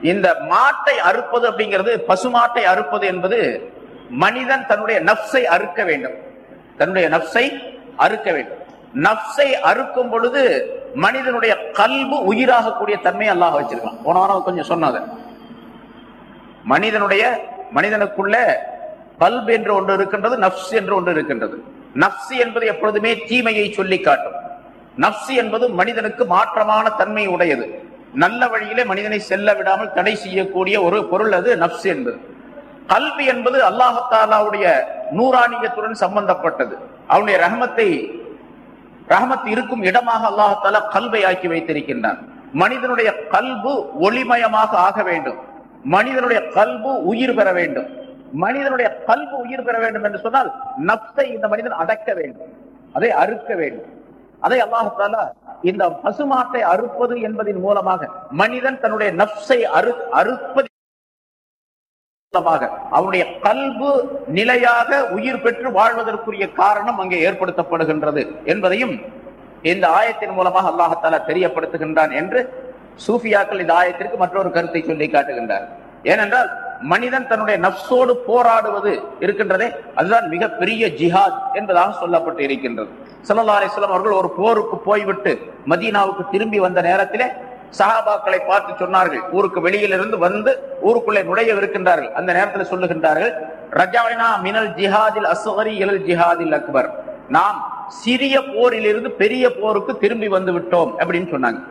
இந்த மாட்டை அறுப்பது அப்படிங்கிறது பசுமாட்டை அறுப்பது என்பது மனிதன் தன்னுடைய நப்சை அறுக்க வேண்டும். தன்னுடைய நப்சை அறுக்க வேண்டும். நப்சை அறுக்கும் பொழுது மனிதனுடைய கல்பு உயிராகக்கூடிய தன்மை அல்லாஹ் வச்சிருக்கான். போன வாரம் கொஞ்சம் சொன்னாங்க மனிதனுடைய மனிதனுக்குள்ள பல்ப் என்று ஒன்று இருக்கின்றது நப்ஸ் என்று ஒன்று இருக்கின்றது. நப்ஸ் என்பது எப்பொழுதுமே தீமையை சொல்லி காட்டும் நப்ஸ் என்பது மனிதனுக்கு மாற்றமான தன்மை உடையது. நல்ல வழியிலே மனிதனை செல்ல விடாமல் தடை செய்யக்கூடிய ஒரு பொருள் அது நப்ஸ் என்பது. கல்வி என்பது அல்லாஹத்தாலாவுடைய நூறாணியத்துடன் சம்பந்தப்பட்டது. அவனுடைய ரஹமத்தை ரஹமத் இருக்கும் இடமாக அல்லாஹால கல்வை ஆக்கி வைத்திருக்கின்றான். மனிதனுடைய கல்பு ஒளிமயமாக ஆக வேண்டும். மனிதனுடைய கல்பு உயிர் பெற வேண்டும். மனிதனுடைய கல்பு உயிர் பெற வேண்டும் என்று சொன்னால் நப்சை இந்த மனிதன் அடக்க வேண்டும். அதை அறுக்க வேண்டும். அதை அல்லாஹால இந்த பசுமாட்டை அறுப்பது என்பதன் மூலமாக மனிதன் தன்னுடைய நப்சை அறு அறுப்பது மூலமாக அவனுடைய கல்பு நிலையாக உயிர் பெற்று வாழ்வதற்குரிய காரணம் அங்கே ஏற்படுத்தப்படுகின்றது என்பதையும் இந்த ஆயத்தின் மூலமாக அல்லாஹால தெரியப்படுத்துகின்றான் என்று சூஃபியாக்கள் இந்த ஆயத்திற்கு மற்றொரு கருத்தை சொல்லி காட்டுகின்றார் ஏனென்றால் மனிதன் தன்னுடைய நப்சோடு போராடுவது இருக்கின்றதே அதுதான் மிகப்பெரிய ஜிஹாத் என்பதாக சொல்லப்பட்டு இருக்கின்றது. ஸல்லல்லாஹு அலைஹி அவர்கள் ஒரு போருக்கு போய்விட்டு மதீனாவுக்கு திரும்பி வந்த நேரத்திலே சஹாபாக்களை பார்த்து சொன்னார்கள். ஊருக்கு வெளியிலிருந்து வந்து ஊருக்குள்ளே நுழையவிருக்கின்றார்கள். அந்த நேரத்தில் சொல்லுகின்றார்கள் ரஜாவினா மினல் ஜிஹாதில் அஸ்கரி இலல் ஜிஹாதில் அக்பர். நாம் சிறிய போரிலிருந்து பெரிய போருக்கு திரும்பி வந்து விட்டோம் அப்படின்னு சொன்னாங்க.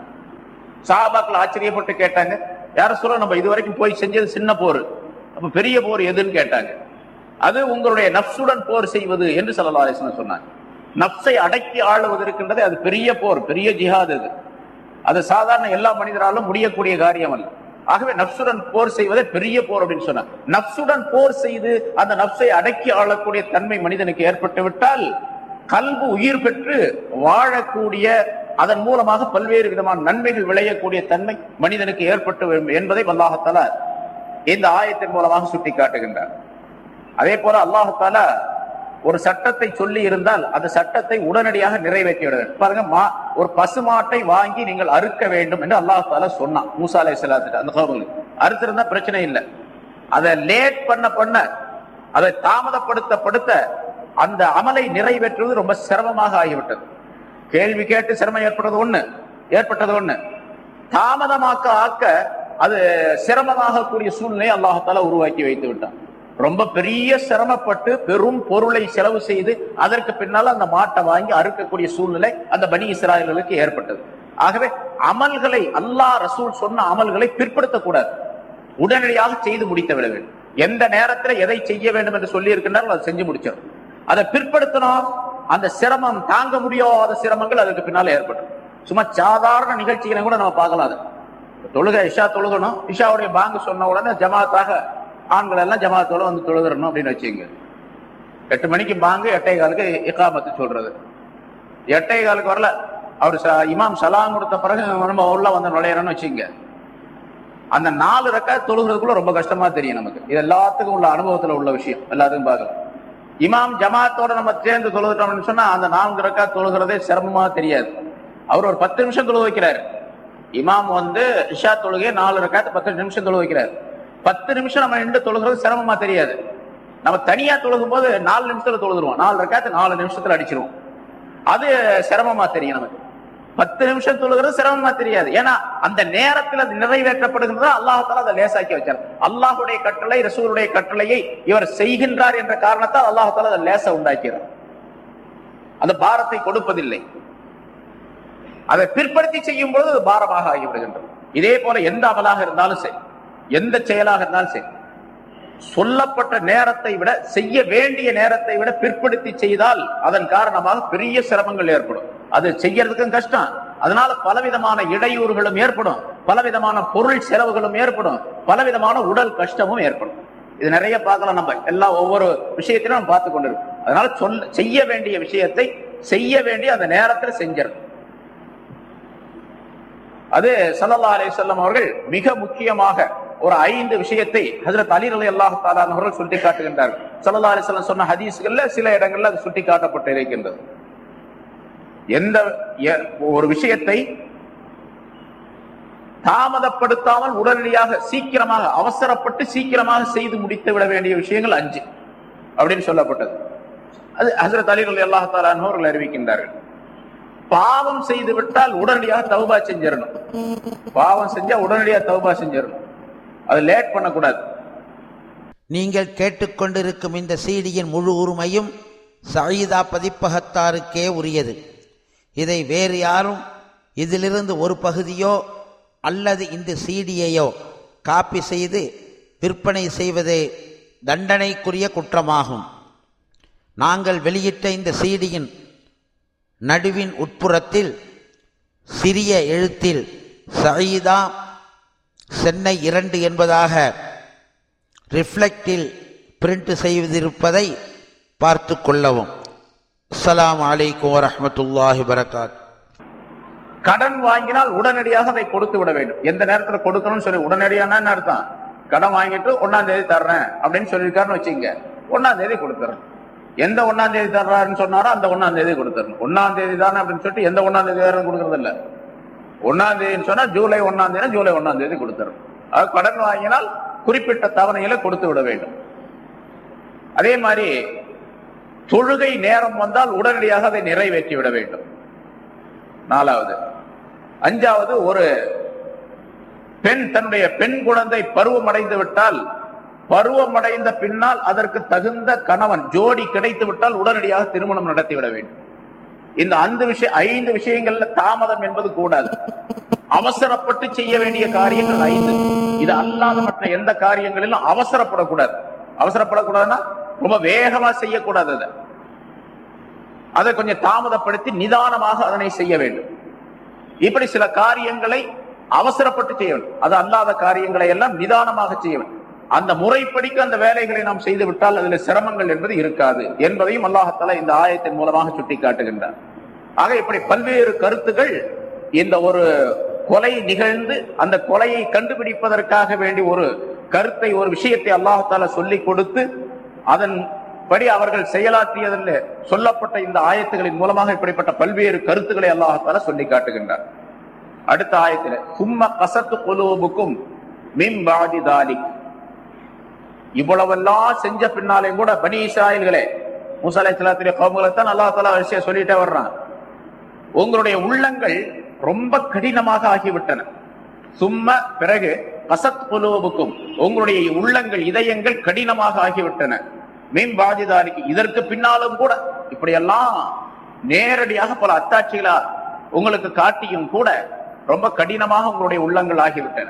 சஹாபாக்கள் ஆச்சரியப்பட்டு கேட்டாங்க யார சொல்ல நம்ம இதுவரைக்கும் போய் செஞ்சது சின்ன போர். அப்ப பெரிய போர் எதுன்னு கேட்டாங்க. அது உங்களுடைய நப்சுடன் போர் செய்வது என்று சல்லல்லாஹு சொன்னாங்க. நப்சை அடக்கி ஆளுவது இருக்கின்றது அது பெரிய போர் பெரிய ஜிஹாத் அது. அது சாதாரண எல்லா மனிதராலும் முடியக்கூடிய காரியம் அல்ல. ஆகவே நப்சுடன் போர் செய்வதே பெரிய போர் அப்படின்னு சொன்னார் நப்சுடன் போர் செய்து அந்த நப்சை அடக்கி ஆளக்கூடிய தன்மை மனிதனுக்கு ஏற்பட்டு விட்டால் கல்பு உயிர் பெற்று வாழக்கூடிய அதன் மூலமாக பல்வேறு விதமான நன்மைகள் விளையக்கூடிய தன்மை மனிதனுக்கு ஏற்பட்டு என்பதை வல்லாகத்தால இந்த ஆயத்தின் மூலமாக சுட்டி காட்டுகின்றார் அதே போல அல்லாஹால ஒரு சட்டத்தை சொல்லி இருந்தால் அந்த சட்டத்தை உடனடியாக நிறைவேற்றி விட பாருங்க மா ஒரு பசுமாட்டை வாங்கி நீங்கள் அறுக்க வேண்டும் என்று அல்லாஹால சொன்னான். மூசா அலை அந்த கோபங்களுக்கு அறுத்திருந்தா பிரச்சனை இல்லை. அதை லேட் பண்ண பண்ண அதை தாமதப்படுத்த படுத்த அந்த அமலை நிறைவேற்றுவது ரொம்ப சிரமமாக ஆகிவிட்டது. கேள்வி கேட்டு சிரமம் ஏற்பட்டது ஒண்ணு ஏற்பட்டது ஒண்ணு. தாமதமாக்க ஆக்க அது சிரமமாக கூடிய சூழ்நிலையை அல்லாஹால உருவாக்கி வைத்து விட்டான். ரொம்ப பெரிய சிரமப்பட்டு பெரும் பொருளை செலவு செய்து அதற்கு பின்னால் அந்த மாட்டை வாங்கி அறுக்கக்கூடிய சூழ்நிலை அந்த பனி இஸ்ராயல்களுக்கு ஏற்பட்டது. ஆகவே அமல்களை அல்லாஹ் ரசூல் சொன்ன அமல்களை பிற்படுத்தக்கூடாது. உடனடியாக செய்து முடித்து விட வேண்டும். எந்த நேரத்தில் எதை செய்ய வேண்டும் என்று சொல்லி இருக்கின்றார்கள் அதை செஞ்சு முடிச்சிடும் அதை பிற்படுத்தணும் அந்த சிரமம் தாங்க முடியாத சிரமங்கள் அதற்கு பின்னால் ஏற்படும். சும்மா சாதாரண நிகழ்ச்சிகளை கூட நம்ம பார்க்கலாம். அது தொழுக இஷா தொழுகணும். இஷாவுடைய பாங்கு சொன்ன உடனே ஜமாத்தாக ஆண்கள் எல்லாம் ஜமாத்தோட வந்து தொழுகிறணும் அப்படின்னு வச்சுங்க எட்டு மணிக்கு பாங்கு எட்டை காலுக்கு இக்காமத்து சொல்றது. எட்டை காலுக்கு வரல. அவர் இமாம் சலாம் கொடுத்த பிறகு நம்ம உள்ள வந்து நுழையிறோம்னு வச்சுங்க அந்த நாலு ரெக்கா தொழுகிறதுக்குள்ள ரொம்ப கஷ்டமா தெரியும் நமக்கு. இது எல்லாத்துக்கும் உள்ள அனுபவத்துல உள்ள விஷயம். எல்லாத்துக்கும் பார்க்கலாம். இமாம் ஜமாத்தோட நம்ம சேர்ந்து தொழுதுட்டோம்னு சொன்னா அந்த நான்கு ரெக்கா தொழுகிறதே சிரமமா தெரியாது. அவர் ஒரு பத்து நிமிஷம் தொழுது வைக்கிறாரு. இமாம் வந்து இஷா தொழுகை நாலு ரக்காத்து பத்து நிமிஷம் தொழு வைக்கிறாரு. பத்து நிமிஷம் நம்ம நின்று தொழுகிறது சிரமமா தெரியாது. நம்ம தனியா தொழுகும் போது நாலு நிமிஷத்துல தொழுதுருவோம். நாலு ரக்காத்து நாலு நிமிஷத்துல அடிச்சிருவோம். அது சிரமமா தெரியும் நமக்கு. பத்து நிமிஷம் தொழுகிறது சிரமமா தெரியாது. ஏன்னா அந்த நேரத்தில் அது நிறைவேற்றப்படுகின்றது அல்லாஹால அதை லேசாக்கி வச்சார். அல்லாஹுடைய கட்டளை ரசூருடைய கட்டளையை இவர் செய்கின்றார் என்ற காரணத்தால் அல்லாஹால அதை லேச உண்டாக்கிறார் அந்த பாரத்தை கொடுப்பதில்லை. அதை பிற்படுத்தி செய்யும் பொழுது அது பாரமாக ஆகிவிடுகின்றது இதே போல எந்த அமலாக இருந்தாலும் சரி எந்த செயலாக இருந்தாலும் சரி சொல்லப்பட்ட நேரத்தை விட செய்ய வேண்டிய நேரத்தை விட பிற்படுத்தி செய்தால் அதன் காரணமாக பெரிய சிரமங்கள் ஏற்படும். அது செய்யறதுக்கும் கஷ்டம். அதனால பலவிதமான இடையூறுகளும் ஏற்படும். பலவிதமான பொருள் செலவுகளும் ஏற்படும். பலவிதமான உடல் கஷ்டமும் ஏற்படும். இது நிறைய பார்க்கலாம் நம்ம. எல்லா ஒவ்வொரு விஷயத்திலும் நம்ம பார்த்து கொண்டிருக்கோம். அதனால சொல்ல செய்ய வேண்டிய விஷயத்தை செய்ய வேண்டிய அந்த நேரத்தில் செஞ்சிடும் அது சல்லா அலி சொல்லம் அவர்கள் மிக முக்கியமாக ஒரு ஐந்து விஷயத்தை ஹசரத் அலி அலி அல்லாஹ் அவர்கள் சுட்டி காட்டுகின்றார்கள் சல்லா அலிஸ்லாம் சொன்ன ஹதீஸ்கள்ல சில இடங்கள்ல அது சுட்டி காட்டப்பட்டு இருக்கின்றது. எந்த ஒரு விஷயத்தை தாமதப்படுத்தாமல் உடனடியாக சீக்கிரமாக அவசரப்பட்டு சீக்கிரமாக செய்து முடித்து விட வேண்டிய விஷயங்கள் அஞ்சு அப்படின்னு சொல்லப்பட்டது. அது ஹசரத் அலி அலி அல்லாஹ் அவர்கள் அறிவிக்கின்றார்கள். பாவம் செய்து விட்டால் உடனடியாக தௌபா செஞ்சிடணும். பாவம் செஞ்சா உடனடியாக தௌபா செஞ்சிடணும். அது லேட் பண்ணக்கூடாது. நீங்கள் கேட்டுக்கொண்டிருக்கும் இந்த சீடியின் முழு உரிமையும் சயீதா பதிப்பகத்தாருக்கே உரியது. இதை வேறு யாரும் இதிலிருந்து ஒரு பகுதியோ அல்லது இந்த சீடியையோ காப்பி செய்து விற்பனை செய்வது தண்டனைக்குரிய குற்றமாகும். நாங்கள் வெளியிட்ட இந்த சீடியின் நடுவின் உட்புறத்தில் சிறிய எழுத்தில் சயீதா சென்னை இரண்டு என்பதாக ரிஃப்ளெக்டில் பிரிண்ட் செய்திருப்பதை பார்த்து கொள்ளவும். அஸ்லாம் அலைக்கும் வரமத்துல்லாஹி வரகாத் கடன் வாங்கினால் உடனடியாக அதை கொடுத்து விட வேண்டும். எந்த நேரத்தில் கொடுக்கணும்னு சொல்லி உடனடியான அர்த்தம்? கடன் வாங்கிட்டு ஒன்னாம் தேதி தர்றேன் அப்படின்னு சொல்லியிருக்காருன்னு வச்சுங்க ஒன்னாம் தேதி கொடுத்துறேன். எந்த ஒன்னாம் தேதி தர்றாருன்னு சொன்னாரோ அந்த ஒன்னாம் தேதி கொடுத்துடணும். ஒன்னாம் தேதி தானே அப்படின்னு சொல்லிட்டு எந்த ஒன்னாம் தேதி வேற கொடுக்கறது இல்ல ஒன்னாம் தேதின்னு சொன்னா ஜூலை ஒன்னாம் தேதி ஜூலை ஒன்னாம் தேதி கொடுத்துடணும். அது கடன் வாங்கினால் குறிப்பிட்ட தவணையில கொடுத்து விட வேண்டும். அதே மாதிரி தொழுகை நேரம் வந்தால் உடனடியாக அதை நிறைவேற்றி விட வேண்டும். நாலாவது. அஞ்சாவது ஒரு பெண் தன்னுடைய பெண் குழந்தை பருவம் அடைந்து விட்டால் பருவம் அடைந்த பின்னால் அதற்கு தகுந்த கணவன் ஜோடி கிடைத்து விட்டால் உடனடியாக திருமணம் நடத்திவிட வேண்டும். இந்த அந்த விஷயம் ஐந்து விஷயங்கள்ல தாமதம் என்பது கூடாது. அவசரப்பட்டு செய்ய வேண்டிய காரியங்கள் ஐந்து. இது அல்லாத மற்ற எந்த காரியங்களிலும் அவசரப்படக்கூடாது. அவசரப்படக்கூடாதுன்னா ரொம்ப வேகமா செய்யக்கூடாது அதை. அதை கொஞ்சம் தாமதப்படுத்தி நிதானமாக அதனை செய்ய வேண்டும். இப்படி சில காரியங்களை அவசரப்பட்டு செய்ய வேண்டும். அது அல்லாத காரியங்களை எல்லாம் நிதானமாக செய்ய வேண்டும். அந்த முறைப்படிக்கு அந்த வேலைகளை நாம் செய்து விட்டால் அதுல சிரமங்கள் என்பது இருக்காது என்பதையும் அல்லாஹத்தால இந்த ஆயத்தின் மூலமாக சுட்டி காட்டுகின்றார் ஆக இப்படி பல்வேறு கருத்துகள் இந்த ஒரு கொலை நிகழ்ந்து அந்த கொலையை கண்டுபிடிப்பதற்காக வேண்டி ஒரு கருத்தை ஒரு விஷயத்தை அல்லாஹால சொல்லிக் கொடுத்து அதன் படி அவர்கள் செயலாற்றியதில் சொல்லப்பட்ட இந்த ஆயத்துகளின் மூலமாக இப்படிப்பட்ட பல்வேறு கருத்துக்களை அல்லாஹால சொல்லி காட்டுகின்றார் அடுத்த ஆயத்தில் சும்ம கசத்து கொலுவுக்கும் மிம்பாதி தாலிக். இவ்வளவெல்லாம் செஞ்ச பின்னாலையும் கூட பனி இஸ்ராயல்களே முசலை சிலாத்திரிய தான் அல்லா தலா விஷயம் சொல்லிட்டே வர்றான். உங்களுடைய உள்ளங்கள் ரொம்ப கடினமாக ஆகிவிட்டன. சும்மா பிறகு கசத் குலோவுக்கும் உங்களுடைய உள்ளங்கள் இதயங்கள் கடினமாக ஆகிவிட்டன. மேம்பாதிதாரிக்கு இதற்கு பின்னாலும் கூட இப்படியெல்லாம் நேரடியாக பல அத்தாட்சிகளா உங்களுக்கு காட்டியும் கூட ரொம்ப கடினமாக உங்களுடைய உள்ளங்கள் ஆகிவிட்டன.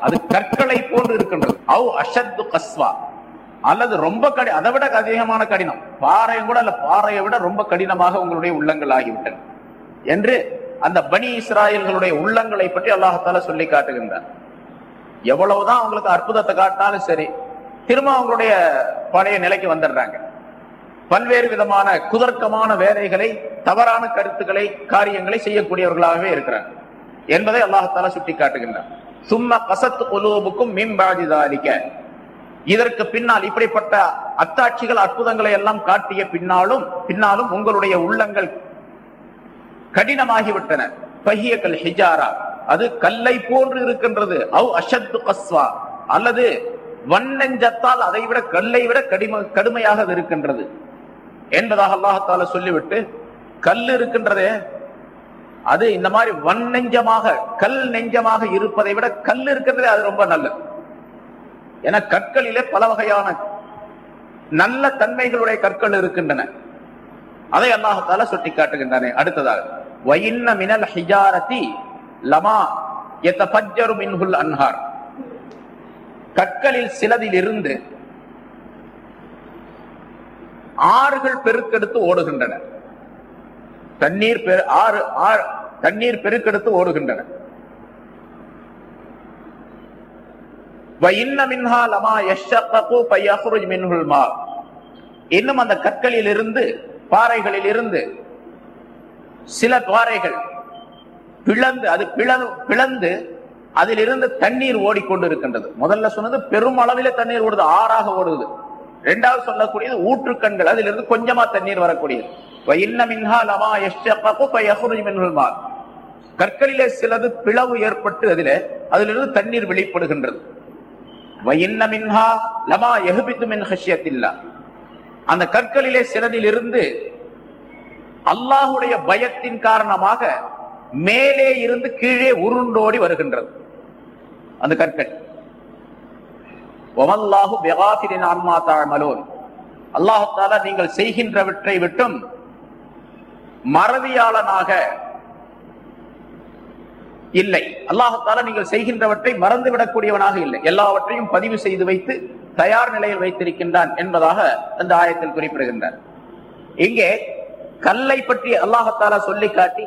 அது கற்களை போன்று இருக்கின்றது. அவ் அஷத்து கஸ்வா. அல்லது ரொம்ப கடி அதை விட அதிகமான கடினம். பாறை கூட அல்ல பாறையை விட ரொம்ப கடினமாக உங்களுடைய உள்ளங்கள் ஆகிவிட்டன. என்று அந்த பனி இஸ்ராயல்களுடைய உள்ளங்களை பற்றி அல்லாஹால சொல்லி காட்டுகின்றார். எவ்வளவுதான் அவங்களுக்கு அற்புதத்தை காட்டினாலும் சரி திரும்ப அவங்களுடைய பழைய நிலைக்கு வந்துடுறாங்க. பல்வேறு விதமான குதர்க்கமான வேலைகளை தவறான கருத்துக்களை காரியங்களை செய்யக்கூடியவர்களாகவே இருக்கிறாங்க. என்பதை அல்லாஹால சுட்டி காட்டுகின்றார் சும்ம கசத்து குலூபுக்கும் மேம்பாதிதாலிக்க இதற்கு பின்னால் இப்படிப்பட்ட அத்தாட்சிகள் அற்புதங்களை எல்லாம் காட்டிய பின்னாலும் பின்னாலும் உங்களுடைய உள்ளங்கள் கடினமாகிவிட்டன. பஹியக்கல் ஹிஜாரா. அது கல்லை போன்று இருக்கின்றது. அவ் அஷத்து கஸ்வா. அல்லது வண்ணெஞ்சத்தால் அதை விட கல்லை விட கடிம கடுமையாக இருக்கின்றது. என்பதாக அல்லாஹத்தால சொல்லிவிட்டு கல் இருக்கின்றதே அது இந்த மாதிரி வன் நெஞ்சமாக கல் நெஞ்சமாக இருப்பதை விட கல் இருக்கிறதே அது ரொம்ப நல்லது. என கற்களிலே பல வகையான நல்ல தன்மைகளுடைய கற்கள் இருக்கின்றன. அதை அல்லாஹால சுட்டி காட்டுகின்றன அடுத்ததாக வயின்ன மினல் ஹிஜாரதி லமா எத்தபஜ்ஜரு மின்ஹுல் அன்ஹார். கற்களில் சிலதில் இருந்து ஆறுகள் பெருக்கெடுத்து ஓடுகின்றன. தண்ணீர் ஆறு ஆறு தண்ணீர் பெருக்கெடுத்து ஓடுகின்றன. இன்னும் அந்த கற்களில் இருந்து பாறைகளில் இருந்து சில பாறைகள் பிளந்து அது பிளந்து அதில் இருந்து தண்ணீர் ஓடிக்கொண்டிருக்கின்றது. முதல்ல சொன்னது பெரும் அளவில் தண்ணீர் ஓடுது ஆறாக ஓடுது. இரண்டாவது சொல்லக்கூடியது ஊற்றுக்கண்கள் அதிலிருந்து கொஞ்சமா தண்ணீர் வரக்கூடியது. கற்களிலே சிலது பிளவு ஏற்பட்டு அதில அதிலிருந்து தண்ணீர் வெளிப்படுகின்றது. அந்த கற்களிலே சிலதிலிருந்து அல்லாஹுடைய பயத்தின் காரணமாக மேலே இருந்து கீழே உருண்டோடி வருகின்றது. அந்த கற்கள். அல்லாஹு அல்லாஹால நீங்கள் செய்கின்றவற்றை விட்டும் மறதியாளனாக இல்லை. அல்லாஹால நீங்கள் செய்கின்றவற்றை மறந்து விடக்கூடியவனாக இல்லை. எல்லாவற்றையும் பதிவு செய்து வைத்து தயார் நிலையில் வைத்திருக்கின்றான் என்பதாக அந்த ஆயத்தில் குறிப்பிடுகின்றார். இங்கே கல்லை பற்றி அல்லாஹத்தால சொல்லி காட்டி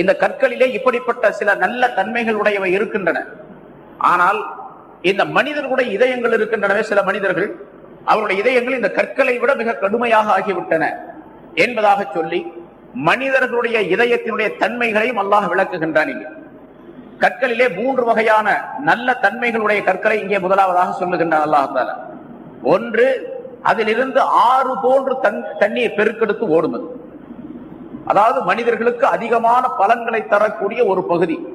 இந்த கற்களிலே இப்படிப்பட்ட சில நல்ல தன்மைகள் உடையவை இருக்கின்றன. ஆனால் இந்த மனிதர்களுடைய இதயங்கள் இருக்கின்றனவே சில மனிதர்கள் அவருடைய இதயங்கள் இந்த கற்களை விட மிக கடுமையாக ஆகிவிட்டன என்பதாக சொல்லி மனிதர்களுடைய இதயத்தினுடைய தன்மைகளையும் அல்லாஹ் விளக்குகின்றான் இங்கே. கற்களிலே மூன்று வகையான நல்ல தன்மைகளுடைய கற்களை இங்கே முதலாவதாக சொல்லுகின்றான் அல்லாஹால ஒன்று அதிலிருந்து ஆறு போன்று தன் தண்ணீர் பெருக்கெடுத்து ஓடுவது. அதாவது மனிதர்களுக்கு அதிகமான பலன்களை தரக்கூடிய ஒரு பகுதி.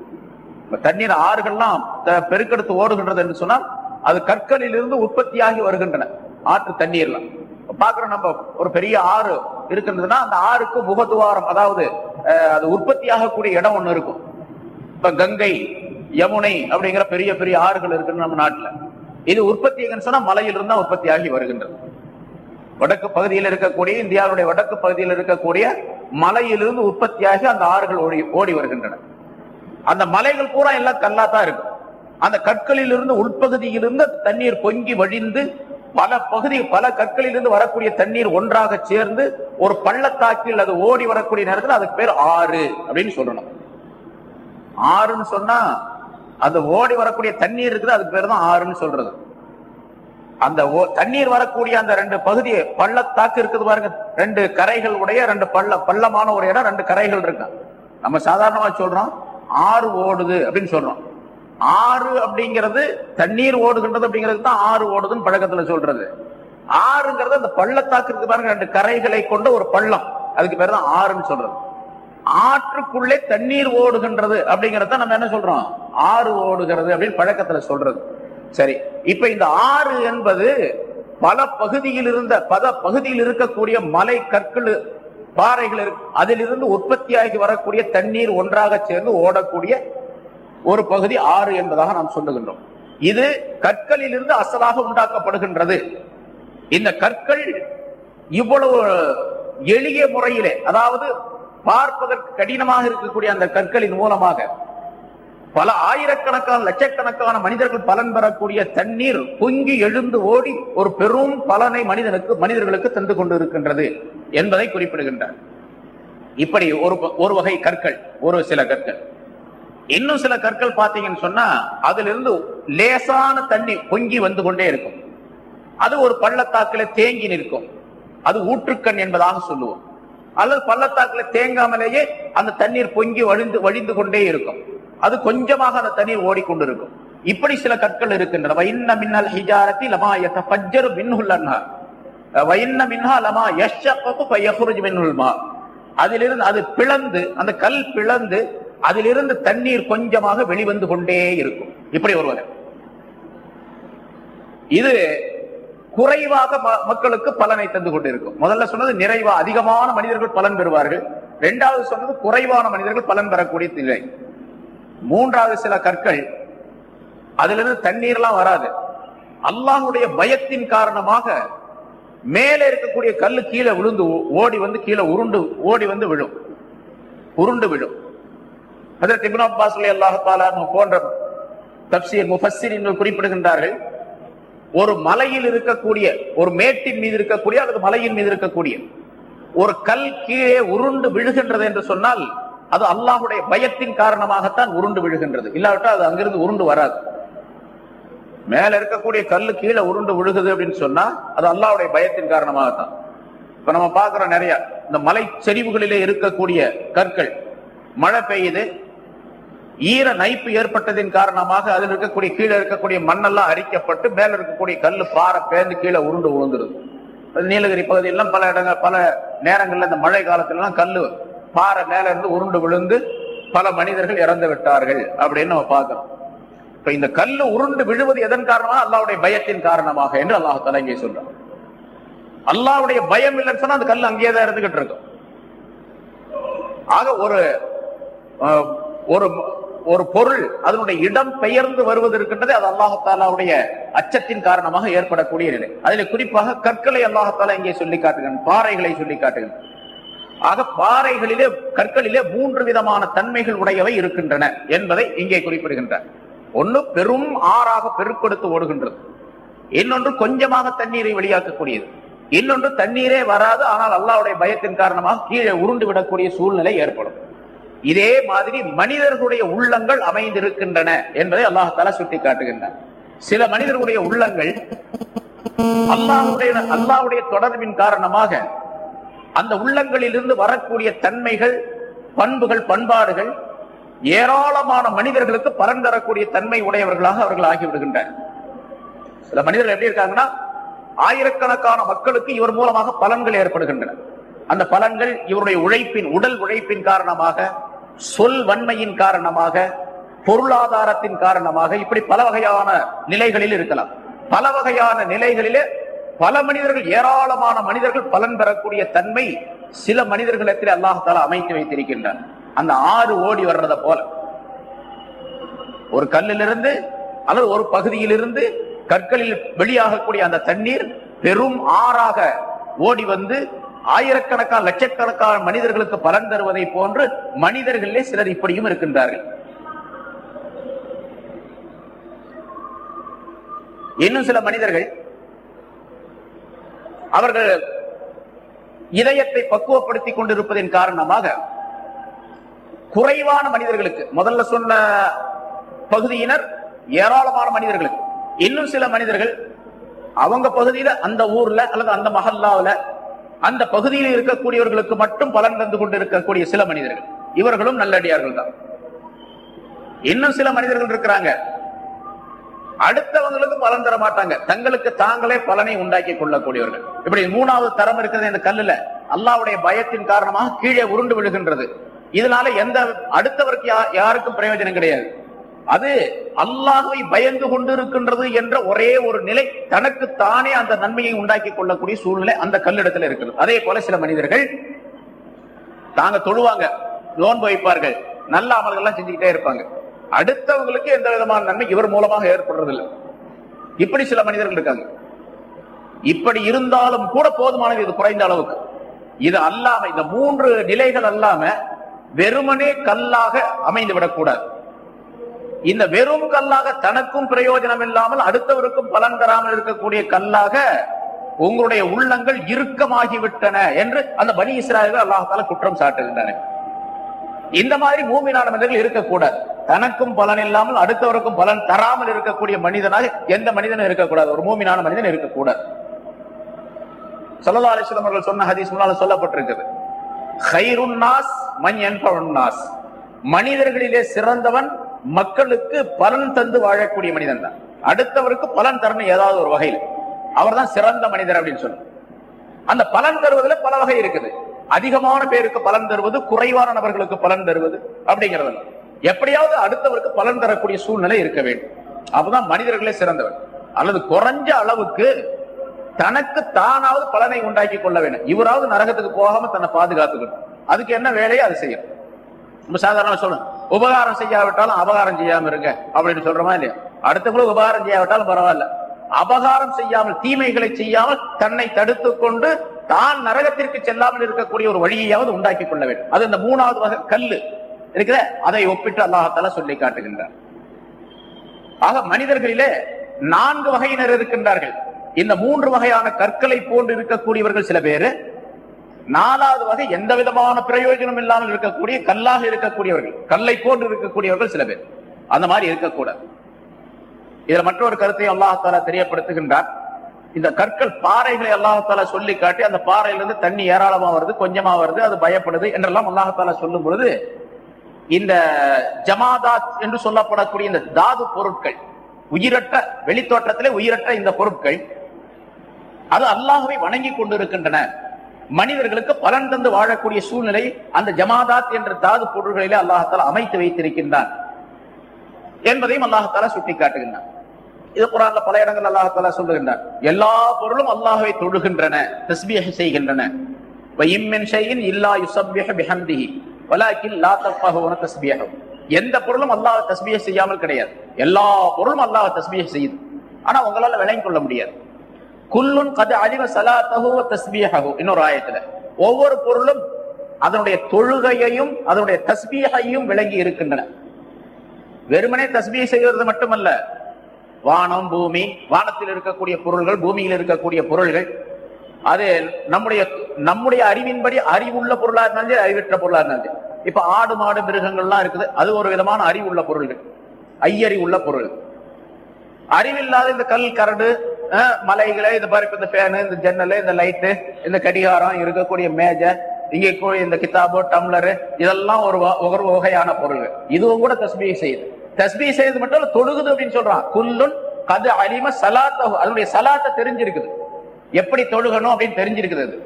தண்ணீர் ஆறுகள்லாம் த- பெருக்கெடுத்து ஓடுகின்றது என்று சொன்னால் அது கற்களில் இருந்து உற்பத்தியாகி வருகின்றன. ஆற்று தண்ணீர்லாம். பாக்குறோம் நம்ம ஒரு பெரிய ஆறு இருக்கின்றதுன்னா அந்த ஆறுக்கு முகத்துவாரம் அதாவது அது உற்பத்தியாகக்கூடிய இடம் ஒண்ணு இருக்கும். இப்ப கங்கை யமுனை அப்படிங்கிற பெரிய பெரிய ஆறுகள் இருக்கு நம்ம நாட்டுல. இது உற்பத்தி சொன்னா மலையிலிருந்து தான் உற்பத்தி ஆகி வருகின்றது. வடக்கு பகுதியில் இருக்கக்கூடிய இந்தியாவுடைய வடக்கு பகுதியில் இருக்கக்கூடிய மலையிலிருந்து உற்பத்தியாகி அந்த ஆறுகள் ஓடி ஓடி வருகின்றன. அந்த மலைகள் பூரா எல்லாம் கல்லா தான் இருக்கும். அந்த கற்களிலிருந்து உள்பகுதியிலிருந்து தண்ணீர் பொங்கி வழிந்து பல பகுதி பல கற்களிலிருந்து வரக்கூடிய தண்ணீர் ஒன்றாக சேர்ந்து ஒரு பள்ளத்தாக்கில் அது ஓடி வரக்கூடிய நேரத்தில் அதுக்கு பேர் ஆறு அப்படின்னு சொல்லணும். ஆறுன்னு சொன்னா அந்த ஓடி வரக்கூடிய தண்ணீர் இருக்குது அதுக்கு பேர் தான் ஆறுன்னு சொல்றது. அந்த ஓ- தண்ணீர் வரக்கூடிய அந்த ரெண்டு பகுதியை பள்ளத்தாக்கு இருக்குது பாருங்க ரெண்டு கரைகள் உடைய ரெண்டு பள்ள பள்ளமான ஒரு இடம் ரெண்டு கரைகள் இருக்கு. நம்ம சாதாரணமா சொல்றோம் ஆறு ஓடுது அப்படின்னு சொல்றோம். ஆறு அப்படிங்கிறது தண்ணீர் ஓடுகின்றது அப்படிங்கிறது தான் ஆறு ஓடுதுன்னு பழக்கத்துல சொல்றது. ஆறுங்கிறது அந்த பள்ளத்தாக்கு இருக்கு பாருங்க ரெண்டு கரைகளை கொண்ட ஒரு பள்ளம். அதுக்கு பேர் தான் ஆறுன்னு சொல்றது. ஆற்றுக்குள்ளே தண்ணீர் ஓடுகின்றது அப்படிங்கறத நம்ம என்ன சொல்றோம்? ஆறு ஓடுகிறது அப்படின்னு பழக்கத்துல சொல்றது. சரி இப்ப இந்த ஆறு என்பது பல பகுதியில் இருந்த பல பகுதியில் இருக்கக்கூடிய மலை கற்கள் பாறைகள் இருக்கு. அதிலிருந்து உற்பத்தியாகி வரக்கூடிய தண்ணீர் ஒன்றாக சேர்ந்து ஓடக்கூடிய ஒரு பகுதி ஆறு என்பதாக நாம் சொல்லுகின்றோம். இது கற்களில் இருந்து அசலாக உண்டாக்கப்படுகின்றது. இந்த கற்கள் இவ்வளவு எளிய முறையிலே அதாவது பார்ப்பதற்கு கடினமாக இருக்கக்கூடிய அந்த கற்களின் மூலமாக பல ஆயிரக்கணக்கான லட்சக்கணக்கான மனிதர்கள் பலன் பெறக்கூடிய தண்ணீர் பொங்கி எழுந்து ஓடி ஒரு பெரும் பலனை மனிதனுக்கு மனிதர்களுக்கு தந்து கொண்டிருக்கின்றது என்பதை குறிப்பிடுகின்றார். இப்படி ஒரு ப- ஒரு வகை கற்கள் ஒரு சில கற்கள். இன்னும் சில கற்கள் பார்த்தீங்கன்னு சொன்னா அதிலிருந்து லேசான தண்ணி பொங்கி வந்து கொண்டே இருக்கும். அது ஒரு பள்ளத்தாக்குல தேங்கி நிற்கும். அது ஊற்றுக்கண் என்பதாக சொல்லுவோம். அல்லது பள்ளத்தாக்குல தேங்காமலேயே அந்த தண்ணீர் பொங்கி வழிந்து வழிந்து கொண்டே இருக்கும். அது கொஞ்சமாக அந்த தண்ணீர் ஓடிக்கொண்டிருக்கும். இப்படி சில கற்கள் இருக்கின்றன. வைன்ன மின்னல் ஹிஜாரத்தி லமா யதஃபஜ்ஜரு மின்ஹுல் அன்ஹார் வைன்ன மின்ஹா லமா அதிலிருந்து அது பிளந்து அந்த கல் பிளந்து அதிலிருந்து தண்ணீர் கொஞ்சமாக வெளிவந்து கொண்டே இருக்கும். இப்படி ஒருவர். இது குறைவாக ம- மக்களுக்கு பலனை தந்து கொண்டிருக்கும். முதல்ல சொன்னது நிறைவா அதிகமான மனிதர்கள் பலன் பெறுவார்கள். இரண்டாவது சொன்னது குறைவான மனிதர்கள் பலன் பெறக்கூடிய நிலை மூன்றாவது சில கற்கள் அதிலிருந்து தண்ணீர்லாம் வராது. அல்லாஹ்வுடைய பயத்தின் காரணமாக மேலே இருக்கக்கூடிய கல்லு கீழே விழுந்து ஓடி வந்து கீழே உருண்டு ஓடி வந்து விழும். உருண்டு விழும். அதற்கு இப்னு அப்பாஸ் அல்லாஹ் போன்ற தப்சீர் என்று குறிப்பிடுகின்றார்கள். ஒரு மலையில் இருக்கக்கூடிய ஒரு மேட்டின் மீது இருக்கக்கூடிய அல்லது மலையின் மீது இருக்கக்கூடிய ஒரு கல் கீழே உருண்டு விழுகின்றது என்று சொன்னால் அது அல்லாஹுடைய பயத்தின் காரணமாகத்தான் உருண்டு விழுகின்றது. இல்லாவிட்டால் அது அங்கிருந்து உருண்டு வராது. மேல இருக்கக்கூடிய கல்லு கீழே உருண்டு விழுகுது அப்படின்னு சொன்னா அது அல்லாவுடைய பயத்தின் காரணமாகத்தான். இப்ப நம்ம பாக்குறோம் நிறைய. இந்த மலை செறிவுகளிலே இருக்கக்கூடிய கற்கள் மழை பெய்யுது ஈர நைப்பு ஏற்பட்டதின் காரணமாக அதில் இருக்கக்கூடிய கீழே இருக்கக்கூடிய மண்ணெல்லாம் அரிக்கப்பட்டு மேல இருக்கக்கூடிய கல்லு பாறை பேர்ந்து கீழே உருண்டு விழுந்துருது. அது நீலகிரி பகுதியெல்லாம் பல இடங்கள் பல நேரங்கள்ல இந்த மழை காலத்திலலாம் கல் பாறை மேல இருந்து உருண்டு விழுந்து பல மனிதர்கள் இறந்து விட்டார்கள் அப்படின்னு நம்ம பார்க்கிறோம். இப்ப இந்த கல்லு உருண்டு விழுவது எதன் காரணமாக அல்லாவுடைய பயத்தின் காரணமாக என்று அல்லாஹ் தலா சொல்றோம் சொல்றான். அல்லாவுடைய பயம் இல்லைன்னு சொன்னா அந்த கல் அங்கேயே தான் இருந்துகிட்டு இருக்கும். ஆக ஒரு அஹ், ஒரு ஒரு பொருள் அதனுடைய இடம் பெயர்ந்து வருவது இருக்கின்றது அது அல்லாஹாலாவுடைய அச்சத்தின் காரணமாக ஏற்படக்கூடிய நிலை. அதில் குறிப்பாக கற்களை அல்லாஹாலா இங்கே சொல்லி காட்டுகிறேன் பாறைகளை சொல்லி காட்டுகிறேன் ஆக பாறைகளிலே கற்களிலே மூன்று விதமான தன்மைகள் உடையவை இருக்கின்றன என்பதை இங்கே குறிப்பிடுகின்றார். ஒன்று பெரும் ஆறாக பெருக்கெடுத்து ஓடுகின்றது. இன்னொன்று கொஞ்சமாக தண்ணீரை வெளியாக்கக்கூடியது. இன்னொன்று தண்ணீரே வராது ஆனால் அல்லாவுடைய பயத்தின் காரணமாக கீழே உருண்டு விடக்கூடிய சூழ்நிலை ஏற்படும். இதே மாதிரி மனிதர்களுடைய உள்ளங்கள் அமைந்திருக்கின்றன என்பதை அல்லாஹ் சுட்டி காட்டுகின்றார் சில மனிதர்களுடைய உள்ளங்கள் அல்லாஹ்வுடைய அல்லாஹ்வுடைய தொடர்பின் காரணமாக அந்த உள்ளங்களிலிருந்து வரக்கூடிய தன்மைகள் பண்புகள் பண்பாடுகள் ஏராளமான மனிதர்களுக்கு பலன் தரக்கூடிய தன்மை உடையவர்களாக அவர்கள் ஆகிவிடுகின்றனர். சில மனிதர்கள் எப்படி இருக்காங்கன்னா ஆயிரக்கணக்கான மக்களுக்கு இவர் மூலமாக பலன்கள் ஏற்படுகின்றன. அந்த பலன்கள் இவருடைய உழைப்பின் உடல் உழைப்பின் காரணமாக சொல் வன்மையின் காரணமாக பொருளாதாரத்தின் காரணமாக இப்படி பல வகையான நிலைகளில் இருக்கலாம். பல வகையான நிலைகளிலே பல மனிதர்கள் ஏராளமான மனிதர்கள் பலன் பெறக்கூடிய தன்மை சில மனிதர்களிடத்தில் அல்லாஹால அமைத்து வைத்திருக்கின்றார் அந்த ஆறு ஓடி வர்றத போல. ஒரு கல்லிலிருந்து அல்லது ஒரு பகுதியிலிருந்து கற்களில் வெளியாகக்கூடிய அந்த தண்ணீர் பெரும் ஆறாக ஓடி வந்து ஆயிரக்கணக்கான லட்சக்கணக்கான மனிதர்களுக்கு பலன் தருவதை போன்று மனிதர்களே சிலர் இப்படியும் இருக்கின்றார்கள். இன்னும் சில மனிதர்கள் அவர்கள் இதயத்தை பக்குவப்படுத்திக் கொண்டிருப்பதன் காரணமாக குறைவான மனிதர்களுக்கு முதல்ல சொன்ன பகுதியினர் ஏராளமான மனிதர்களுக்கு. இன்னும் சில மனிதர்கள் அவங்க பகுதியில அந்த ஊர்ல அல்லது அந்த மஹல்லாவுல அந்த பகுதியில் இருக்கக்கூடியவர்களுக்கு மட்டும் பலன் தந்து கொண்டு இருக்கக்கூடிய சில மனிதர்கள். இவர்களும் நல்லடியார்கள் தான் இன்னும் சில மனிதர்கள் இருக்கிறாங்க. அடுத்தவங்களுக்கு பலன் தர மாட்டாங்க. தங்களுக்கு தாங்களே பலனை உண்டாக்கி கொள்ளக்கூடியவர்கள். இப்படி மூணாவது தரம் இருக்கிறது இந்த கல்லுல. அல்லாவுடைய பயத்தின் காரணமாக கீழே உருண்டு விழுகின்றது. இதனால எந்த அடுத்தவருக்கு யா- யாருக்கும் பிரயோஜனம் கிடையாது. அது அல்லாஹை பயந்து கொண்டு இருக்கின்றது என்ற ஒரே ஒரு நிலை தனக்கு தானே அந்த நன்மையை உண்டாக்கி கொள்ளக்கூடிய சூழ்நிலை அந்த கல்லிடத்துல இருக்கிறது அதே போல சில மனிதர்கள் தாங்க தொழுவாங்க நோன்பு வைப்பார்கள் நல்ல அமல்கள்லாம் எல்லாம் செஞ்சுக்கிட்டே இருப்பாங்க. அடுத்தவங்களுக்கு எந்த விதமான நன்மை இவர் மூலமாக ஏற்படுறதில்லை. இப்படி சில மனிதர்கள் இருக்காங்க. இப்படி இருந்தாலும் கூட போதுமானது இது குறைந்த அளவுக்கு. இது அல்லாம இந்த மூன்று நிலைகள் அல்லாம வெறுமனே கல்லாக அமைந்து விடக்கூடாது இந்த வெறும் கல்லாக தனக்கும் பிரயோஜனம் இல்லாமல் அடுத்தவருக்கும் பலன் தராமல் இருக்கக்கூடிய கல்லாக உங்களுடைய உள்ளங்கள் இறுக்கமாகிவிட்டன என்று அந்த பனி இஸ்ராயல்கள் அல்லாஹால குற்றம் சாட்டுகின்றனர் இந்த மாதிரி மூமினான மனிதர்கள் இருக்கக்கூடாது. தனக்கும் பலன் இல்லாமல் அடுத்தவருக்கும் பலன் தராமல் இருக்கக்கூடிய மனிதனாக எந்த மனிதனும் இருக்கக்கூடாது. ஒரு மூமினான மனிதன் இருக்கக்கூடாது. சொல்லலா அலிஸ்லாம் அவர்கள் சொன்ன ஹதீஸ் முன்னால சொல்லப்பட்டிருக்கிறது ஹைருன்னாஸ் மண் என்பவன் மனிதர்களிலே சிறந்தவன் மக்களுக்கு பலன் தந்து வாழக்கூடிய மனிதன் தான். அடுத்தவருக்கு பலன் தரணும் ஏதாவது ஒரு வகையில். அவர்தான் சிறந்த மனிதர் அப்படின்னு சொல்லும் அந்த பலன் தருவதில் பல வகை இருக்குது. அதிகமான பேருக்கு பலன் தருவது குறைவான நபர்களுக்கு பலன் தருவது அப்படிங்கிறது. எப்படியாவது அடுத்தவருக்கு பலன் தரக்கூடிய சூழ்நிலை இருக்க வேண்டும். அப்பதான் மனிதர்களே சிறந்தவர். அல்லது குறைஞ்ச அளவுக்கு தனக்கு தானாவது பலனை உண்டாக்கி கொள்ள வேண்டும். இவராவது நரகத்துக்கு போகாம தன்னை பாதுகாத்துக்கணும். அதுக்கு என்ன வேலையோ அது செய்யும் நம்ம சாதாரண சொல்லணும். உபகாரம் செய்யாவிட்டாலும் அபகாரம் செய்யாம இருங்க அப்படின்னு சொல்றோமா இல்லையா? அடுத்தவங்களும் உபகாரம் செய்யாவிட்டாலும் பரவாயில்ல. அபகாரம் செய்யாமல் தீமைகளை செய்யாமல் தன்னை தடுத்து கொண்டு தான் நரகத்திற்கு செல்லாமல் இருக்கக்கூடிய ஒரு வழியையாவது உண்டாக்கி கொள்ள வேண்டும். அது இந்த மூணாவது வகை கல்லு. இருக்கிற அதை ஒப்பிட்டு அல்லாஹால சொல்லி காட்டுகின்றார் ஆக மனிதர்களிலே நான்கு வகையினர் இருக்கின்றார்கள். இந்த மூன்று வகையான கற்களை போன்று இருக்கக்கூடியவர்கள் சில பேரு. நாலாவது வகை எந்த விதமான பிரயோஜனம் இல்லாமல் இருக்கக்கூடிய கல்லாக இருக்கக்கூடியவர்கள். கல்லை போன்று இருக்கக்கூடியவர்கள் சில பேர். அந்த மாதிரி இருக்கக்கூடாது. இதுல மற்றொரு கருத்தை அல்லாஹால தெரியப்படுத்துகின்றார் இந்த கற்கள் பாறைகளை அல்லாஹால சொல்லி காட்டி அந்த பாறையிலிருந்து தண்ணி ஏராளமா வருது கொஞ்சமா வருது அது பயப்படுது என்றெல்லாம் அல்லாஹால சொல்லும் பொழுது இந்த ஜமாதாத் என்று சொல்லப்படக்கூடிய இந்த தாது பொருட்கள் உயிரற்ற வெளித்தோற்றத்திலே உயிரற்ற இந்த பொருட்கள் அது அல்லாஹவை வணங்கி கொண்டிருக்கின்றன. மனிதர்களுக்கு பலன் தந்து வாழக்கூடிய சூழ்நிலை அந்த ஜமாதாத் என்ற தாது பொருள்களிலே அல்லாஹால அமைத்து வைத்திருக்கின்றான் என்பதையும் அல்லாஹால சுட்டிக்காட்டுகின்றான். இது குரான்ல பல இடங்கள் அல்லாஹால சொல்லுகின்றான். எல்லா பொருளும் அல்லாஹை தொழுகின்றன தஸ்பியக செய்கின்றன. இல்லா யுஸப்பிஹு பிஹம்திஹி எந்த பொருளும் அல்லாஹ் தஸ்பிய செய்யாமல் கிடையாது. எல்லா பொருளும் அல்லாஹ் தஸ்பிய செய்யுது. ஆனா உங்களால விளங்கிக் கொள்ள முடியாது. குல்லுன் கது அழிவ சலாத்தஹு வ இன்னொரு ஆயத்துல. ஒவ்வொரு பொருளும் அதனுடைய தொழுகையையும் அதனுடைய தஸ்பீஹையும் விளங்கி இருக்கின்றன. வெறுமனே தஸ்பீஹ் செய்கிறது மட்டுமல்ல. வானம் பூமி வானத்தில் இருக்கக்கூடிய பொருள்கள் பூமியில் இருக்கக்கூடிய பொருள்கள். அது நம்முடைய நம்முடைய அறிவின்படி அறிவுள்ள பொருளா இருந்தாலும் அறிவிற்ற அறிவற்ற பொருளா இருந்தாலும் இப்ப ஆடு மாடு மிருகங்கள்லாம் இருக்குது. அது ஒரு விதமான அறிவுள்ள பொருள்கள். ஐயறி உள்ள பொருள். அறிவில்லாத இந்த கல் கரடு மலைகளை இந்த பாரு இந்த ஃபேனு இந்த ஜன்னல் இந்த லைட்டு இந்த கடிகாரம் இருக்கக்கூடிய மேஜை இங்கே கூடிய இந்த கிதாபு டம்ளரு இதெல்லாம் ஒரு ஒரு வகையான பொருள்கள். இதுவும் கூட தஸ்பீ செய்யுது. தஸ்பீ செய்யுது மட்டும் தொழுகுது அப்படின்னு சொல்றான். குல்லுன் கது அலிம சலாத்த அதனுடைய சலாத்தை தெரிஞ்சிருக்குது. எப்படி தொழுகணும் அப்படின்னு தெரிஞ்சிருக்குது அது.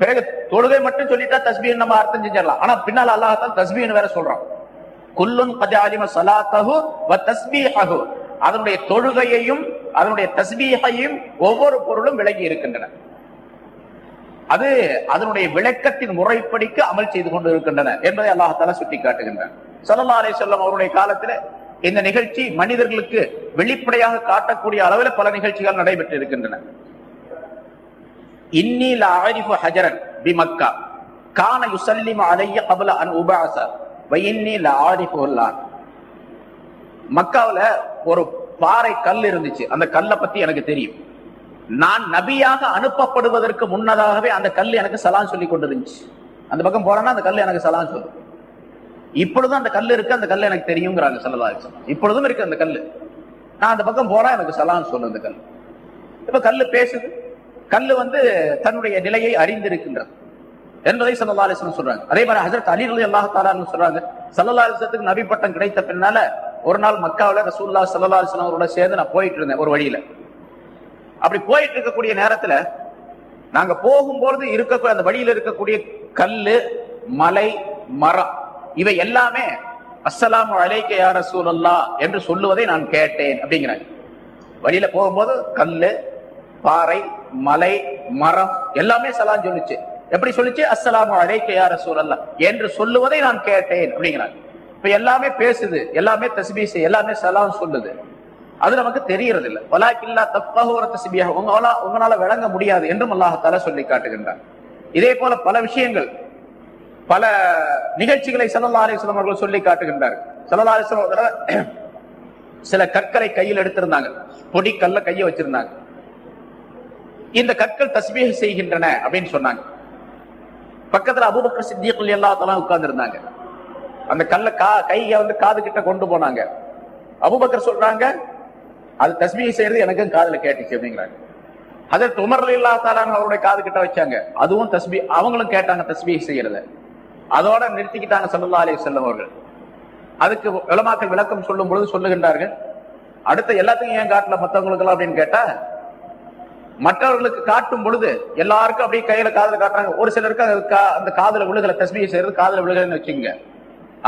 பிறகு தொழுகை மட்டும் சொல்லிட்டா தஸ்பீன் நம்ம அர்த்தம் செஞ்சிடலாம். ஆனா பின்னால் அல்லாஹத்தான் தஸ்பீன் வேற சொல்றான். குல்லுன் கது அலிம சலாத்தஹு வ தஸ்பீஹஹு. அதனுடைய தொழுகையையும் அதனுடைய தஸ்பீகையும் ஒவ்வொரு பொருளும் விளங்கி இருக்கின்றன. அது அதனுடைய விளக்கத்தின் முறைப்படிக்கு அமல் செய்து கொண்டு இருக்கின்றன என்பதை அல்லாஹால சுட்டி காட்டுகின்றன சல்லா அலி சொல்லம் அவருடைய காலத்துல இந்த நிகழ்ச்சி மனிதர்களுக்கு வெளிப்படையாக காட்டக்கூடிய அளவில் பல நிகழ்ச்சிகள் நடைபெற்று இருக்கின்றன இன்னில் ஆரிஃபு ஹஜரன் பிமக்கா கான யுசல்லிமு அலைய கபல அன் உபாச வ இன்னி மக்காவில் ஒரு பாறை கல் இருந்துச்சு. அந்த கல்லை பத்தி எனக்கு தெரியும். நான் நபியாக அனுப்பப்படுவதற்கு முன்னதாகவே அந்த கல் எனக்கு சலான் சொல்லி கொண்டிருந்துச்சு. அந்த பக்கம் போறேன்னா அந்த கல் எனக்கு சலான் சொல்லும் இப்பொழுதும் அந்த கல் இருக்கு அந்த கல் எனக்கு தெரியுங்கிறாங்க சல்லா இப்பொழுதும் இருக்கு அந்த கல் நான் அந்த பக்கம் போறேன் எனக்கு சலான் சொல்லு அந்த கல். இப்ப கல் பேசுது. கல் வந்து தன்னுடைய நிலையை அறிந்திருக்கின்றது என்பதை சல்லா அலிஸ்லம் சொல்றாங்க. அதே மாதிரி ஹசரத் அலி அலி அல்லாஹ் தாலான்னு சொல்றாங்க சல்லா அலிஸ்லத்துக்கு நபி பட்டம் கிடைத்த பின்னால ஒரு நாள் மக்காவில் ரசூல்லா சல்லா அலிஸ்லாம் அவரோட சேர்ந்து நான் போயிட்டு இருந்தேன் ஒரு வழியில. அப்படி போயிட்டு இருக்கக்கூடிய நேரத்துல நாங்க போகும்போது இருக்கக்கூடிய அந்த வழியில இருக்கக்கூடிய கல்லு மலை மரம் இவை எல்லாமே அஸ்ஸலாம் அலைக்க யா ரசூலல்லா என்று சொல்லுவதை நான் கேட்டேன் அப்படிங்கிறாங்க வழியில போகும்போது கல்லு பாறை மலை மரம் எல்லாமே சலாம் சொல்லுச்சு. எப்படி சொல்லிச்சு? அஸ்ஸலாமு அலைக்க யா ரசூலல்லா என்று சொல்லுவதை நான் கேட்டேன் அப்படிங்கிறாங்க இப்ப எல்லாமே பேசுது எல்லாமே தஸ்பீஸ் எல்லாமே சலாம் சொல்லுது. அது நமக்கு தெரியறது இல்லை இல்ல வலாக்கில்லா தப்பகுற தஸ்பியாக உங்களால உங்களால விளங்க முடியாது என்றும் அல்லாஹால சொல்லி காட்டுகின்றார் இதே போல பல விஷயங்கள் பல நிகழ்ச்சிகளை சல்லா அலிஸ்லாம் அவர்கள் சொல்லி காட்டுகின்றார் சல்லா அலிஸ்லாம் சில கற்களை கையில் எடுத்திருந்தாங்க. பொடி கல்ல கைய வச்சிருந்தாங்க. இந்த கற்கள் தஸ்மீக செய்கின்றன அப்படின்னு சொன்னாங்க. பக்கத்துல அபுபக்கர் சித்தியக்குள் எல்லா உட்கார்ந்து இருந்தாங்க அந்த கல்ல கா கைய வந்து காது கிட்ட கொண்டு போனாங்க. அபுபக்கர் சொல்றாங்க அது தஸ்மியை செய்யறது எனக்கும் காதுல கேட்டுச்சு அப்படிங்கிறாங்க. அதற்கு உமர் இல்லா தாலான் அவருடைய காது கிட்ட வச்சாங்க. அதுவும் தஸ்பி அவங்களும் கேட்டாங்க தஸ்மியை செய்யறத. அதோட நிறுத்திக்கிட்டாங்க சல்லா அலி செல்லம் அவர்கள். அதுக்கு விளமாக்கள் விளக்கம் சொல்லும் பொழுது சொல்லுகின்றார்கள் அடுத்த எல்லாத்தையும் ஏன் காட்டல மத்தவங்களுக்கு அப்படின்னு கேட்டா மற்றவர்களுக்கு காட்டும் பொழுது எல்லாருக்கும் அப்படியே கையில காதல காட்டுறாங்க. ஒரு சிலருக்கு அது கா- அந்த காதல விழுகலை தஸ்மியை செய்யறது காதல விழுகலன்னு வச்சுங்க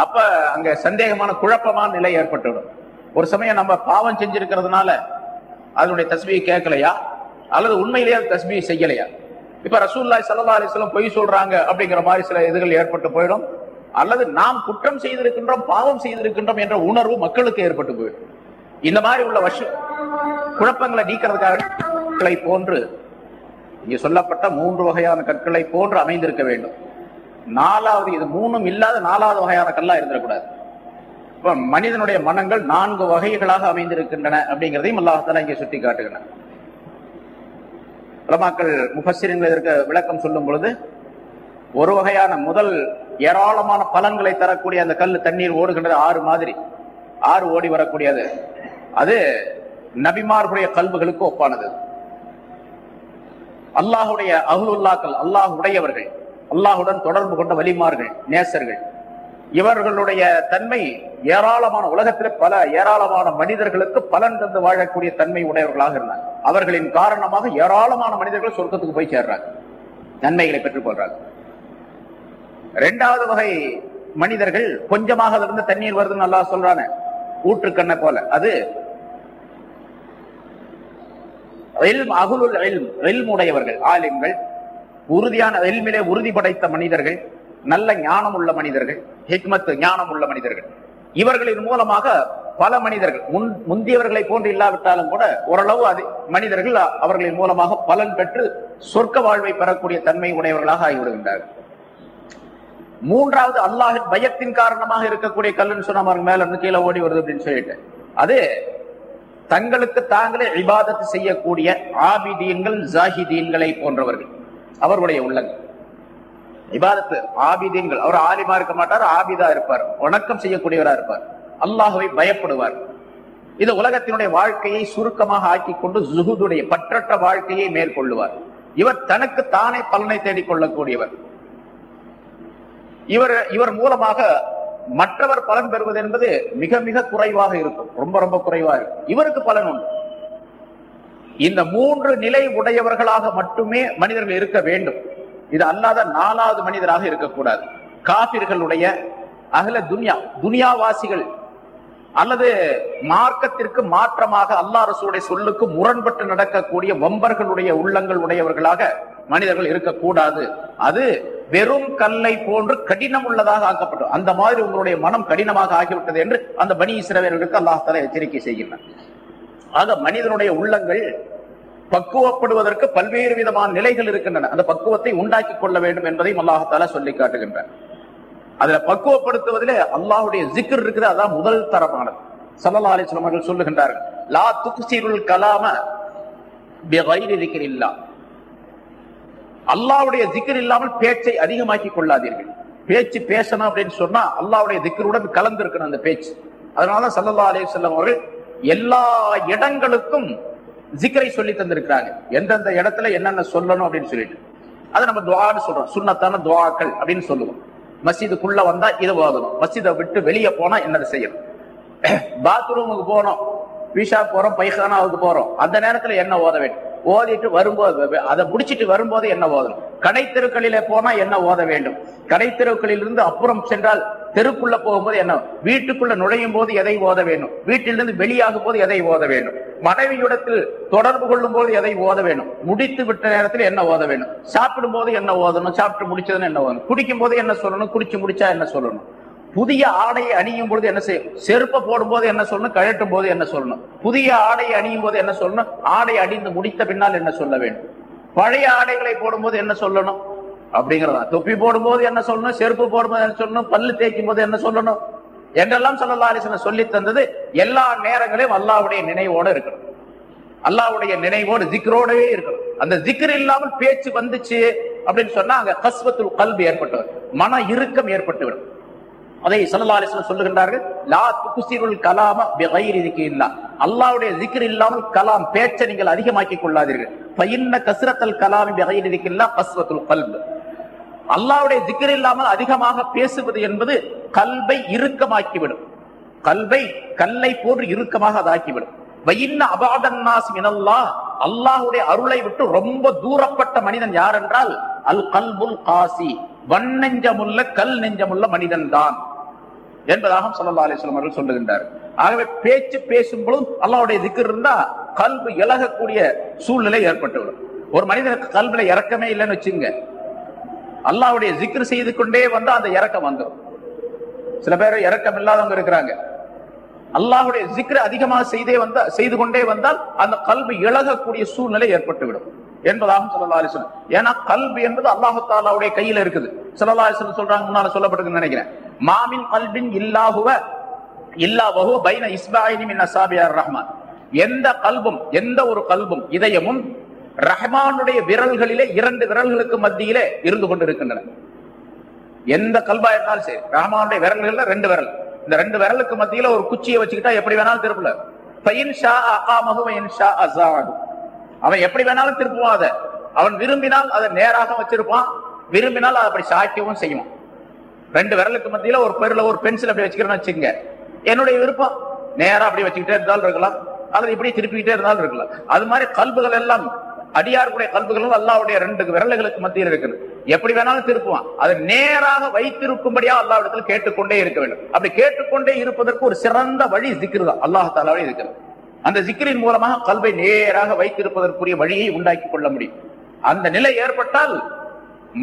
அப்ப அங்க சந்தேகமான குழப்பமான நிலை ஏற்பட்டுவிடும். ஒரு சமயம் நம்ம பாவம் செஞ்சிருக்கிறதுனால அதனுடைய தஸ்மியை கேட்கலையா? அல்லது உண்மையிலேயே அது தஸ்பியை செய்யலையா? இப்ப ரசூல்லாய் சல்லா அலிஸ்லாம் பொய் சொல்றாங்க அப்படிங்கிற மாதிரி சில இதுகள் ஏற்பட்டு போயிடும். அல்லது நாம் குற்றம் செய்திருக்கின்றோம் பாவம் செய்திருக்கின்றோம் என்ற உணர்வு மக்களுக்கு ஏற்பட்டு போயிடும். இந்த மாதிரி உள்ள வசு குழப்பங்களை நீக்கிறதுக்காக கற்களை போன்று இங்கே சொல்லப்பட்ட மூன்று வகையான கற்களை போன்று அமைந்திருக்க வேண்டும். நாலாவது இது மூணும் இல்லாத நாலாவது வகையான கல்லா இருந்திடக்கூடாது. இப்ப மனிதனுடைய மனங்கள் நான்கு வகைகளாக அமைந்திருக்கின்றன அப்படிங்கிறதையும் அல்லாஹால இங்கே சுட்டி காட்டுகின்றன உலமாக்கள் முஃபஸ்ஸிரின்கள் இதற்கு விளக்கம் சொல்லும் பொழுது ஒரு வகையான முதல் ஏராளமான பலன்களை தரக்கூடிய அந்த கல் தண்ணீர் ஓடுகின்றது ஆறு மாதிரி. ஆறு ஓடி வரக்கூடியது. அது நபிமார்களுடைய கல்வுகளுக்கு ஒப்பானது. அல்லாஹுடைய அகுலுல்லாக்கள் அல்லாஹ் உடையவர்கள். அல்லாஹுடன் தொடர்பு கொண்ட வலிமார்கள் நேசர்கள். இவர்களுடைய தன்மை ஏராளமான உலகத்தில் பல ஏராளமான மனிதர்களுக்கு பலன் தந்து வாழக்கூடிய தன்மை உடையவர்களாக இருந்தாங்க. அவர்களின் காரணமாக ஏராளமான மனிதர்கள் சொர்க்கத்துக்கு போய் சேர்றாங்க. நன்மைகளை பெற்றுக்கொள்றாங்க. இரண்டாவது வகை மனிதர்கள் கொஞ்சமாக அதிலிருந்து தண்ணீர் வருதுன்னு நல்லா சொல்றாங்க ஊற்றுக்கண்ணை போல. அது இல்ம், அகுலுல் உடையவர்கள் ஆலிம்கள். உறுதியான எல்மிலே உறுதி படைத்த மனிதர்கள் நல்ல ஞானம் உள்ள மனிதர்கள் ஹிக்மத் ஞானம் உள்ள மனிதர்கள். இவர்களின் மூலமாக பல மனிதர்கள் முன் முந்தியவர்களை போன்று இல்லாவிட்டாலும் கூட ஓரளவு அது மனிதர்கள் அவர்களின் மூலமாக பலன் பெற்று சொர்க்க வாழ்வை பெறக்கூடிய தன்மை உடையவர்களாக ஆகிவிடுகின்றார்கள். மூன்றாவது அல்லாஹின் பயத்தின் காரணமாக இருக்கக்கூடிய கல்லுன்னு சொன்ன மேல இருந்து கீழே ஓடி வருது அப்படின்னு சொல்லிட்டு. அது தங்களுக்கு தாங்களே இபாதத்து செய்யக்கூடிய ஆபிதீன்கள் ஜாஹிதீன்களை போன்றவர்கள். அவர்களுடைய உள்ளங்கள். இபாதத்து ஆபிதீன்கள். அவர் ஆலிமா இருக்க மாட்டார் ஆபிதா இருப்பார். வணக்கம் செய்யக்கூடியவரா இருப்பார். அல்லாஹுவை பயப்படுவார். இது உலகத்தினுடைய வாழ்க்கையை சுருக்கமாக ஆக்கி கொண்டு ஜுகுதுடைய பற்றற்ற வாழ்க்கையை மேற்கொள்ளுவார். இவர் தனக்கு தானே பலனை தேடிக் கொள்ளக்கூடியவர். இவர் இவர் மூலமாக மற்றவர் பலன் பெறுவது என்பது மிக மிக குறைவாக இருக்கும். ரொம்ப ரொம்ப குறைவாக இருக்கும். இவருக்கு பலன் உண்டு. இந்த மூன்று நிலை உடையவர்களாக மட்டுமே மனிதர்கள் இருக்க வேண்டும். இது அல்லாத நாலாவது மனிதராக இருக்கக்கூடாது. காபிர்களுடைய அகல துன்யா துனியாவாசிகள் அல்லது மார்க்கத்திற்கு மாற்றமாக அல்லாஹ் ரசூலுடைய சொல்லுக்கு முரண்பட்டு நடக்கக்கூடிய வம்பர்களுடைய உள்ளங்கள் உடையவர்களாக மனிதர்கள் இருக்கக்கூடாது. அது வெறும் கல்லை போன்று கடினம் உள்ளதாக ஆக்கப்பட்டது. அந்த மாதிரி உங்களுடைய மனம் கடினமாக ஆகிவிட்டது என்று அந்த பனி இஸ்ரவேலர்களுக்கு அல்லாஹால எச்சரிக்கை செய்கின்றனர் ஆக மனிதனுடைய உள்ளங்கள் பக்குவப்படுவதற்கு பல்வேறு விதமான நிலைகள் இருக்கின்றன. அந்த பக்குவத்தை உண்டாக்கி கொள்ள வேண்டும் என்பதையும் அல்லாஹத்தால சொல்லி காட்டுகின்றார் அதுல பக்குவப்படுத்துவதிலே அல்லாஹுடைய ஜிக்கர் இருக்குது அதான் முதல் தரமானது. சல்லா அலிஸ்லாம் அவர்கள் சொல்லுகின்றார்கள் லா துக்சிருல் கலாம இல்லா அல்லாவுடைய திக்கர் இல்லாமல் பேச்சை அதிகமாக்கி கொள்ளாதீர்கள். பேச்சு பேசணும் அப்படின்னு சொன்னா அல்லாவுடைய திக்கருடன் கலந்து இருக்கணும் அந்த பேச்சு. அதனாலதான் சல்லா அலைஹி வஸல்லம் அவர்கள் எல்லா இடங்களுக்கும் ஜிக்கரை சொல்லி தந்திருக்கிறாங்க. எந்தெந்த இடத்துல என்னென்ன சொல்லணும் அப்படின்னு சொல்லிட்டு. அதை நம்ம துவான்னு சொல்றோம். சுண்ணத்தான துவாக்கள் அப்படின்னு சொல்லுவோம். மஸ்ஜிதுக்குள்ள வந்தா இது ஓதணும் மஸ்ஜிதை விட்டு வெளியே போனா என்னது செய்யணும்? [COUGHS] பாத்ரூமுக்கு போனோம். பீஷா போறோம் பைசானாவுக்கு போறோம். அந்த நேரத்துல என்ன ஓத வேண்டும்? ஓதிட்டு வரும்போது அதை முடிச்சிட்டு வரும்போது என்ன ஓதணும்? கடை தெருக்களிலே போனா என்ன ஓத வேண்டும்? கடை தெருக்களிலிருந்து அப்புறம் சென்றால் தெருக்குள்ள போகும்போது என்ன? வீட்டுக்குள்ள நுழையும் போது எதை ஓத வேண்டும்? வீட்டிலிருந்து வெளியாகும் போது எதை ஓத வேண்டும்? மனைவியிடத்தில் தொடர்பு கொள்ளும் போது எதை ஓத வேண்டும்? முடித்து விட்ட நேரத்தில் என்ன ஓத வேண்டும்? சாப்பிடும் போது என்ன ஓதணும்? சாப்பிட்டு முடிச்சதுன்னு என்ன ஓதணும்? குடிக்கும் போது என்ன சொல்லணும்? குடிச்சு முடிச்சா என்ன சொல்லணும்? புதிய ஆடையை அணியும் பொழுது என்ன செய்யும்? செருப்பை போடும் போது என்ன சொல்லணும்? கழட்டும் போது என்ன சொல்லணும்? புதிய ஆடையை அணியும் போது என்ன சொல்லணும்? ஆடை அணிந்து முடித்த பின்னால் என்ன சொல்ல வேண்டும்? பழைய ஆடைகளை போடும்போது என்ன சொல்லணும்? அப்படிங்கறதா. தொப்பி போடும்போது என்ன சொல்லணும்? செருப்பு போடும்போது என்ன சொல்லணும்? பல்லு தேய்க்கும் போது என்ன சொல்லணும்? என்றெல்லாம் சொல்லல்லா அலிசன சொல்லி தந்தது எல்லா நேரங்களையும் அல்லாவுடைய நினைவோடு இருக்கணும். அல்லாவுடைய நினைவோடு ஜிக்ரோடவே இருக்கணும். அந்த ஜிக்ர் இல்லாமல் பேச்சு வந்துச்சு அப்படின்னு சொன்னா அங்க கஸ்வத்துல் கல்வி ஏற்பட்டு மன இறுக்கம் ஏற்பட்டுவிடும். அதை சல்லா அலிஸ்லாம் சொல்லுகின்றார்கள் லா துகுசிருல் கலாம பிகைரி இல்லா. அல்லாவுடைய ஜிக்ர் இல்லாமல் கலாம் பேச்சை நீங்கள் அதிகமாக்கிக் கொள்ளாதீர்கள். பயின்ன கஸ்ரத்தல் கலாமி பிகைரி இல்லா கஸ்வத்துல் கல்பு. அல்லாவுடைய ஜிக்ர் இல்லாமல் அதிகமாக பேசுவது என்பது கல்வை இறுக்கமாக்கிவிடும். கல்வை கல்லை போன்று இறுக்கமாக அதாக்கிவிடும் வயின்ன அபாதன்னாஸ் மினல்லா. அல்லாஹுடைய அருளை விட்டு ரொம்ப தூரப்பட்ட மனிதன் யார் என்றால் அல் கல்புல் காசி. வன் நெஞ்சமுள்ள கல் நெஞ்சமுள்ள மனிதன் தான் என்பதாக சல்லா அலிஸ்லாம் அவர்கள் சொல்லுகின்றார். ஆகவே பேச்சு பேசும் பொழுதும் அல்லாவுடைய திக்கர் இருந்தா கல்வி இழகக்கூடிய சூழ்நிலை ஏற்பட்டுவிடும். ஒரு மனிதனுக்கு கல்வில இறக்கமே இல்லைன்னு வச்சுங்க அல்லாவுடைய ஜிக்ர் செய்து கொண்டே வந்தா அந்த இறக்கம் வந்துடும் சில பேர் இறக்கம் இல்லாதவங்க இருக்கிறாங்க. அல்லாஹுடைய ஜிக்ர அதிகமாக செய்தே வந்தா செய்து கொண்டே வந்தால் அந்த கல்வி இழகக்கூடிய சூழ்நிலை ஏற்பட்டுவிடும் என்பதாகவும் சொல்லலா அலிஸ்லம் ஏன்னா கல்வி என்பது அல்லாஹு தாலாவுடைய கையில இருக்குது. சொல்லலா அலிஸ்லம் சொல்றாங்க முன்னால சொல்லப்பட்டிருக்குன்னு நினைக்கிறேன். மாமின் கல்வின் இல்லாகுவ இல்லாவஹு பைன இஸ்மாயினி மின் அசாபியார் ரஹ்மான். எந்த கல்பும் எந்த ஒரு கல்பும் இதயமும் ரஹ்மானுடைய விரல்களிலே இரண்டு விரல்களுக்கு மத்தியிலே இருந்து கொண்டிருக்கின்றன. எந்த கல்பா இருந்தாலும் சரி ரஹ்மானுடைய விரல்கள்ல ரெண்டு விரல். இந்த ரெண்டு விரலுக்கு மத்தியில ஒரு குச்சியை வச்சுக்கிட்டா எப்படி வேணாலும் திருப்பல. ஷா ஷா அவன் எப்படி வேணாலும் திருப்புவான் அதை. அவன் விரும்பினால் அதை நேராக வச்சிருப்பான். விரும்பினால் அதை அப்படி சாய்க்கவும் செய்வான் ரெண்டு விரலுக்கு மத்தியில ஒரு பேர்ல ஒரு பென்சில் அப்படி வச்சுக்கிறேன்னு வச்சுக்கோங்க. என்னுடைய விருப்பம் நேரா அப்படி வச்சுக்கிட்டே இருந்தாலும் இருக்கலாம் அல்லது இப்படி திருப்பிக்கிட்டே இருந்தாலும் இருக்கலாம். அது மாதிரி கல்புகள் எல்லாம் அடியாருடைய கல்புகளும் அல்லாவுடைய ரெண்டு விரல்களுக்கு மத்தியில் இருக்குது எப்படி வேணாலும் திருப்புவான். அதை நேராக வைத்திருக்கும்படியா அல்லாவிடத்தில் கேட்டுக்கொண்டே இருக்க வேண்டும். அப்படி கேட்டுக்கொண்டே இருப்பதற்கு ஒரு சிறந்த வழி ஜிக்ரு தான். அல்லாஹ் தாலாவே இருக்கிறது அந்த சிக்கிரின் மூலமாக கல்வை நேராக வைத்திருப்பதற்குரிய வழியை உண்டாக்கி கொள்ள முடியும். அந்த நிலை ஏற்பட்டால்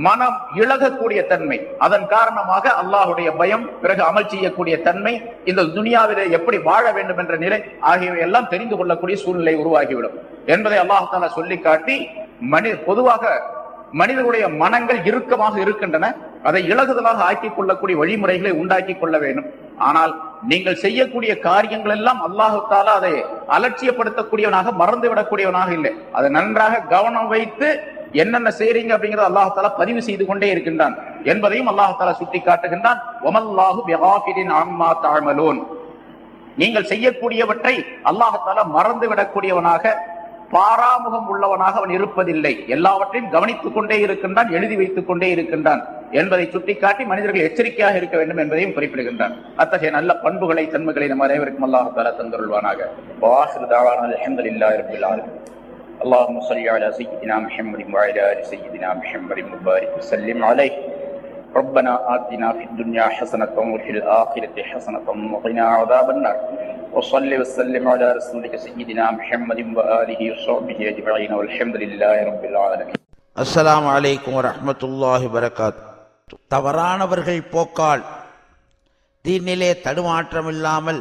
மனம் இழகக்கூடிய தன்மை. அதன் காரணமாக அல்லாஹுடைய பயம் பிறகு அமல் செய்யக்கூடிய தன்மை இந்த துனியாவிலே எப்படி வாழ வேண்டும் என்ற நிலை ஆகியவை எல்லாம் தெரிந்து கொள்ளக்கூடிய சூழ்நிலை உருவாகிவிடும். என்பதை அல்லாஹால சொல்லி காட்டி மனி பொதுவாக மனிதனுடைய மனங்கள் இறுக்கமாக இருக்கின்றன. அதை இலகுதலாக ஆக்கிக் கொள்ளக்கூடிய வழிமுறைகளை உண்டாக்கி கொள்ள வேண்டும். ஆனால் நீங்கள் செய்யக்கூடிய காரியங்கள் எல்லாம் அல்லாஹு அதை அலட்சியப்படுத்தக்கூடியவனாக மறந்து விடக்கூடியவனாக இல்லை. அதை நன்றாக கவனம் வைத்து என்னென்ன செய்றீங்க அப்படிங்கறத அல்லாஹால பதிவு செய்து கொண்டே இருக்கின்றான். என்பதையும் அல்லாஹால சுட்டி காட்டுகின்றான் ஒமல்லாஹு நீங்கள் செய்யக்கூடியவற்றை அல்லாஹால மறந்து விடக்கூடியவனாக பாராமுகம் உள்ளவனாக அவன் இருப்பதில்லை. எல்லாவற்றையும் கவனித்துக் கொண்டே இருக்கின்றான் எழுதி வைத்துக் கொண்டே இருக்கின்றான் என்பதை சுட்டிக்காட்டி மனிதர்கள் எச்சரிக்கையாக இருக்க வேண்டும் என்பதையும் குறிப்பிடுகின்றான். அத்தகைய நல்ல பண்புகளை தன்மைகளை நம் அனைவருக்கும் அல்லாஹால தந்துருள்வானாக. اللهم صل على سيدنا محمد وعلى ال سيدنا محمد مبارك وسلم عليه ربنا آتنا في الدنيا حسنة وفي الآخرة حسنة وقنا عذاب النار وصل وسلم على رسولك سيدنا محمد وآله وصحبه أجمعين والحمد لله رب العالمين அஸ்ஸலாமு அலைக்கும் வரஹ்மத்துல்லாஹி வரகாத் தவறானவர்கள் போக்கால் தீனிலே தடுமாற்றமில்லாமல்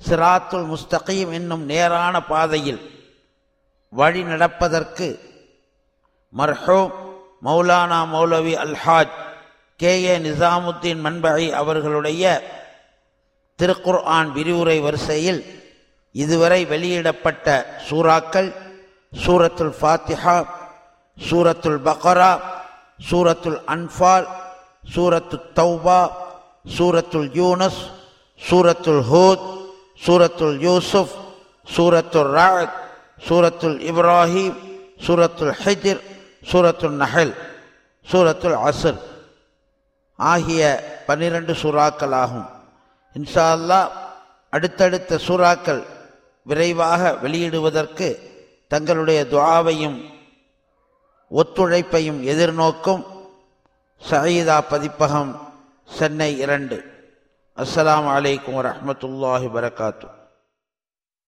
சிராத்துல் முஸ்தகீம் என்னும் நேரான பாதையில் வழி நடப்பதற்கு மர்ஹூம் மௌலானா மௌலவி அல்ஹாஜ் கே. ஏ. நிசாமுத்தீன் மண்பகை அவர்களுடைய திருக்குர்ஆன் விரிவுரை வரிசையில் இதுவரை வெளியிடப்பட்ட சூறாக்கள் சூரத்துல் ஃபாத்திஹா சூரத்துல் பக்ரா சூரத்துல் அன்ஃபால் சூரத்து தௌபா சூரத்துல் யூனஸ் சூரத்துல் ஹூத் சூரத்துல் யூசுஃப் சூரத்துல் ராத் சூரத்துல் இப்ராஹிம் சூரத்துல் ஹஜிர் சூரத்துல் நஹல் சூரத்துல் அசர் ஆகிய பன்னிரண்டு சூறாக்கள் ஆகும் இன்ஷா அல்லாஹ் அடுத்தடுத்த சூறாக்கள் விரைவாக வெளியிடுவதற்கு தங்களுடைய துவாவையும் ஒத்துழைப்பையும் எதிர்நோக்கும் சயீதா பதிப்பகம் சென்னை இரண்டு. அஸ்லாம் வலைக்கம் வரமத்துல்லாஹி வரகாத்து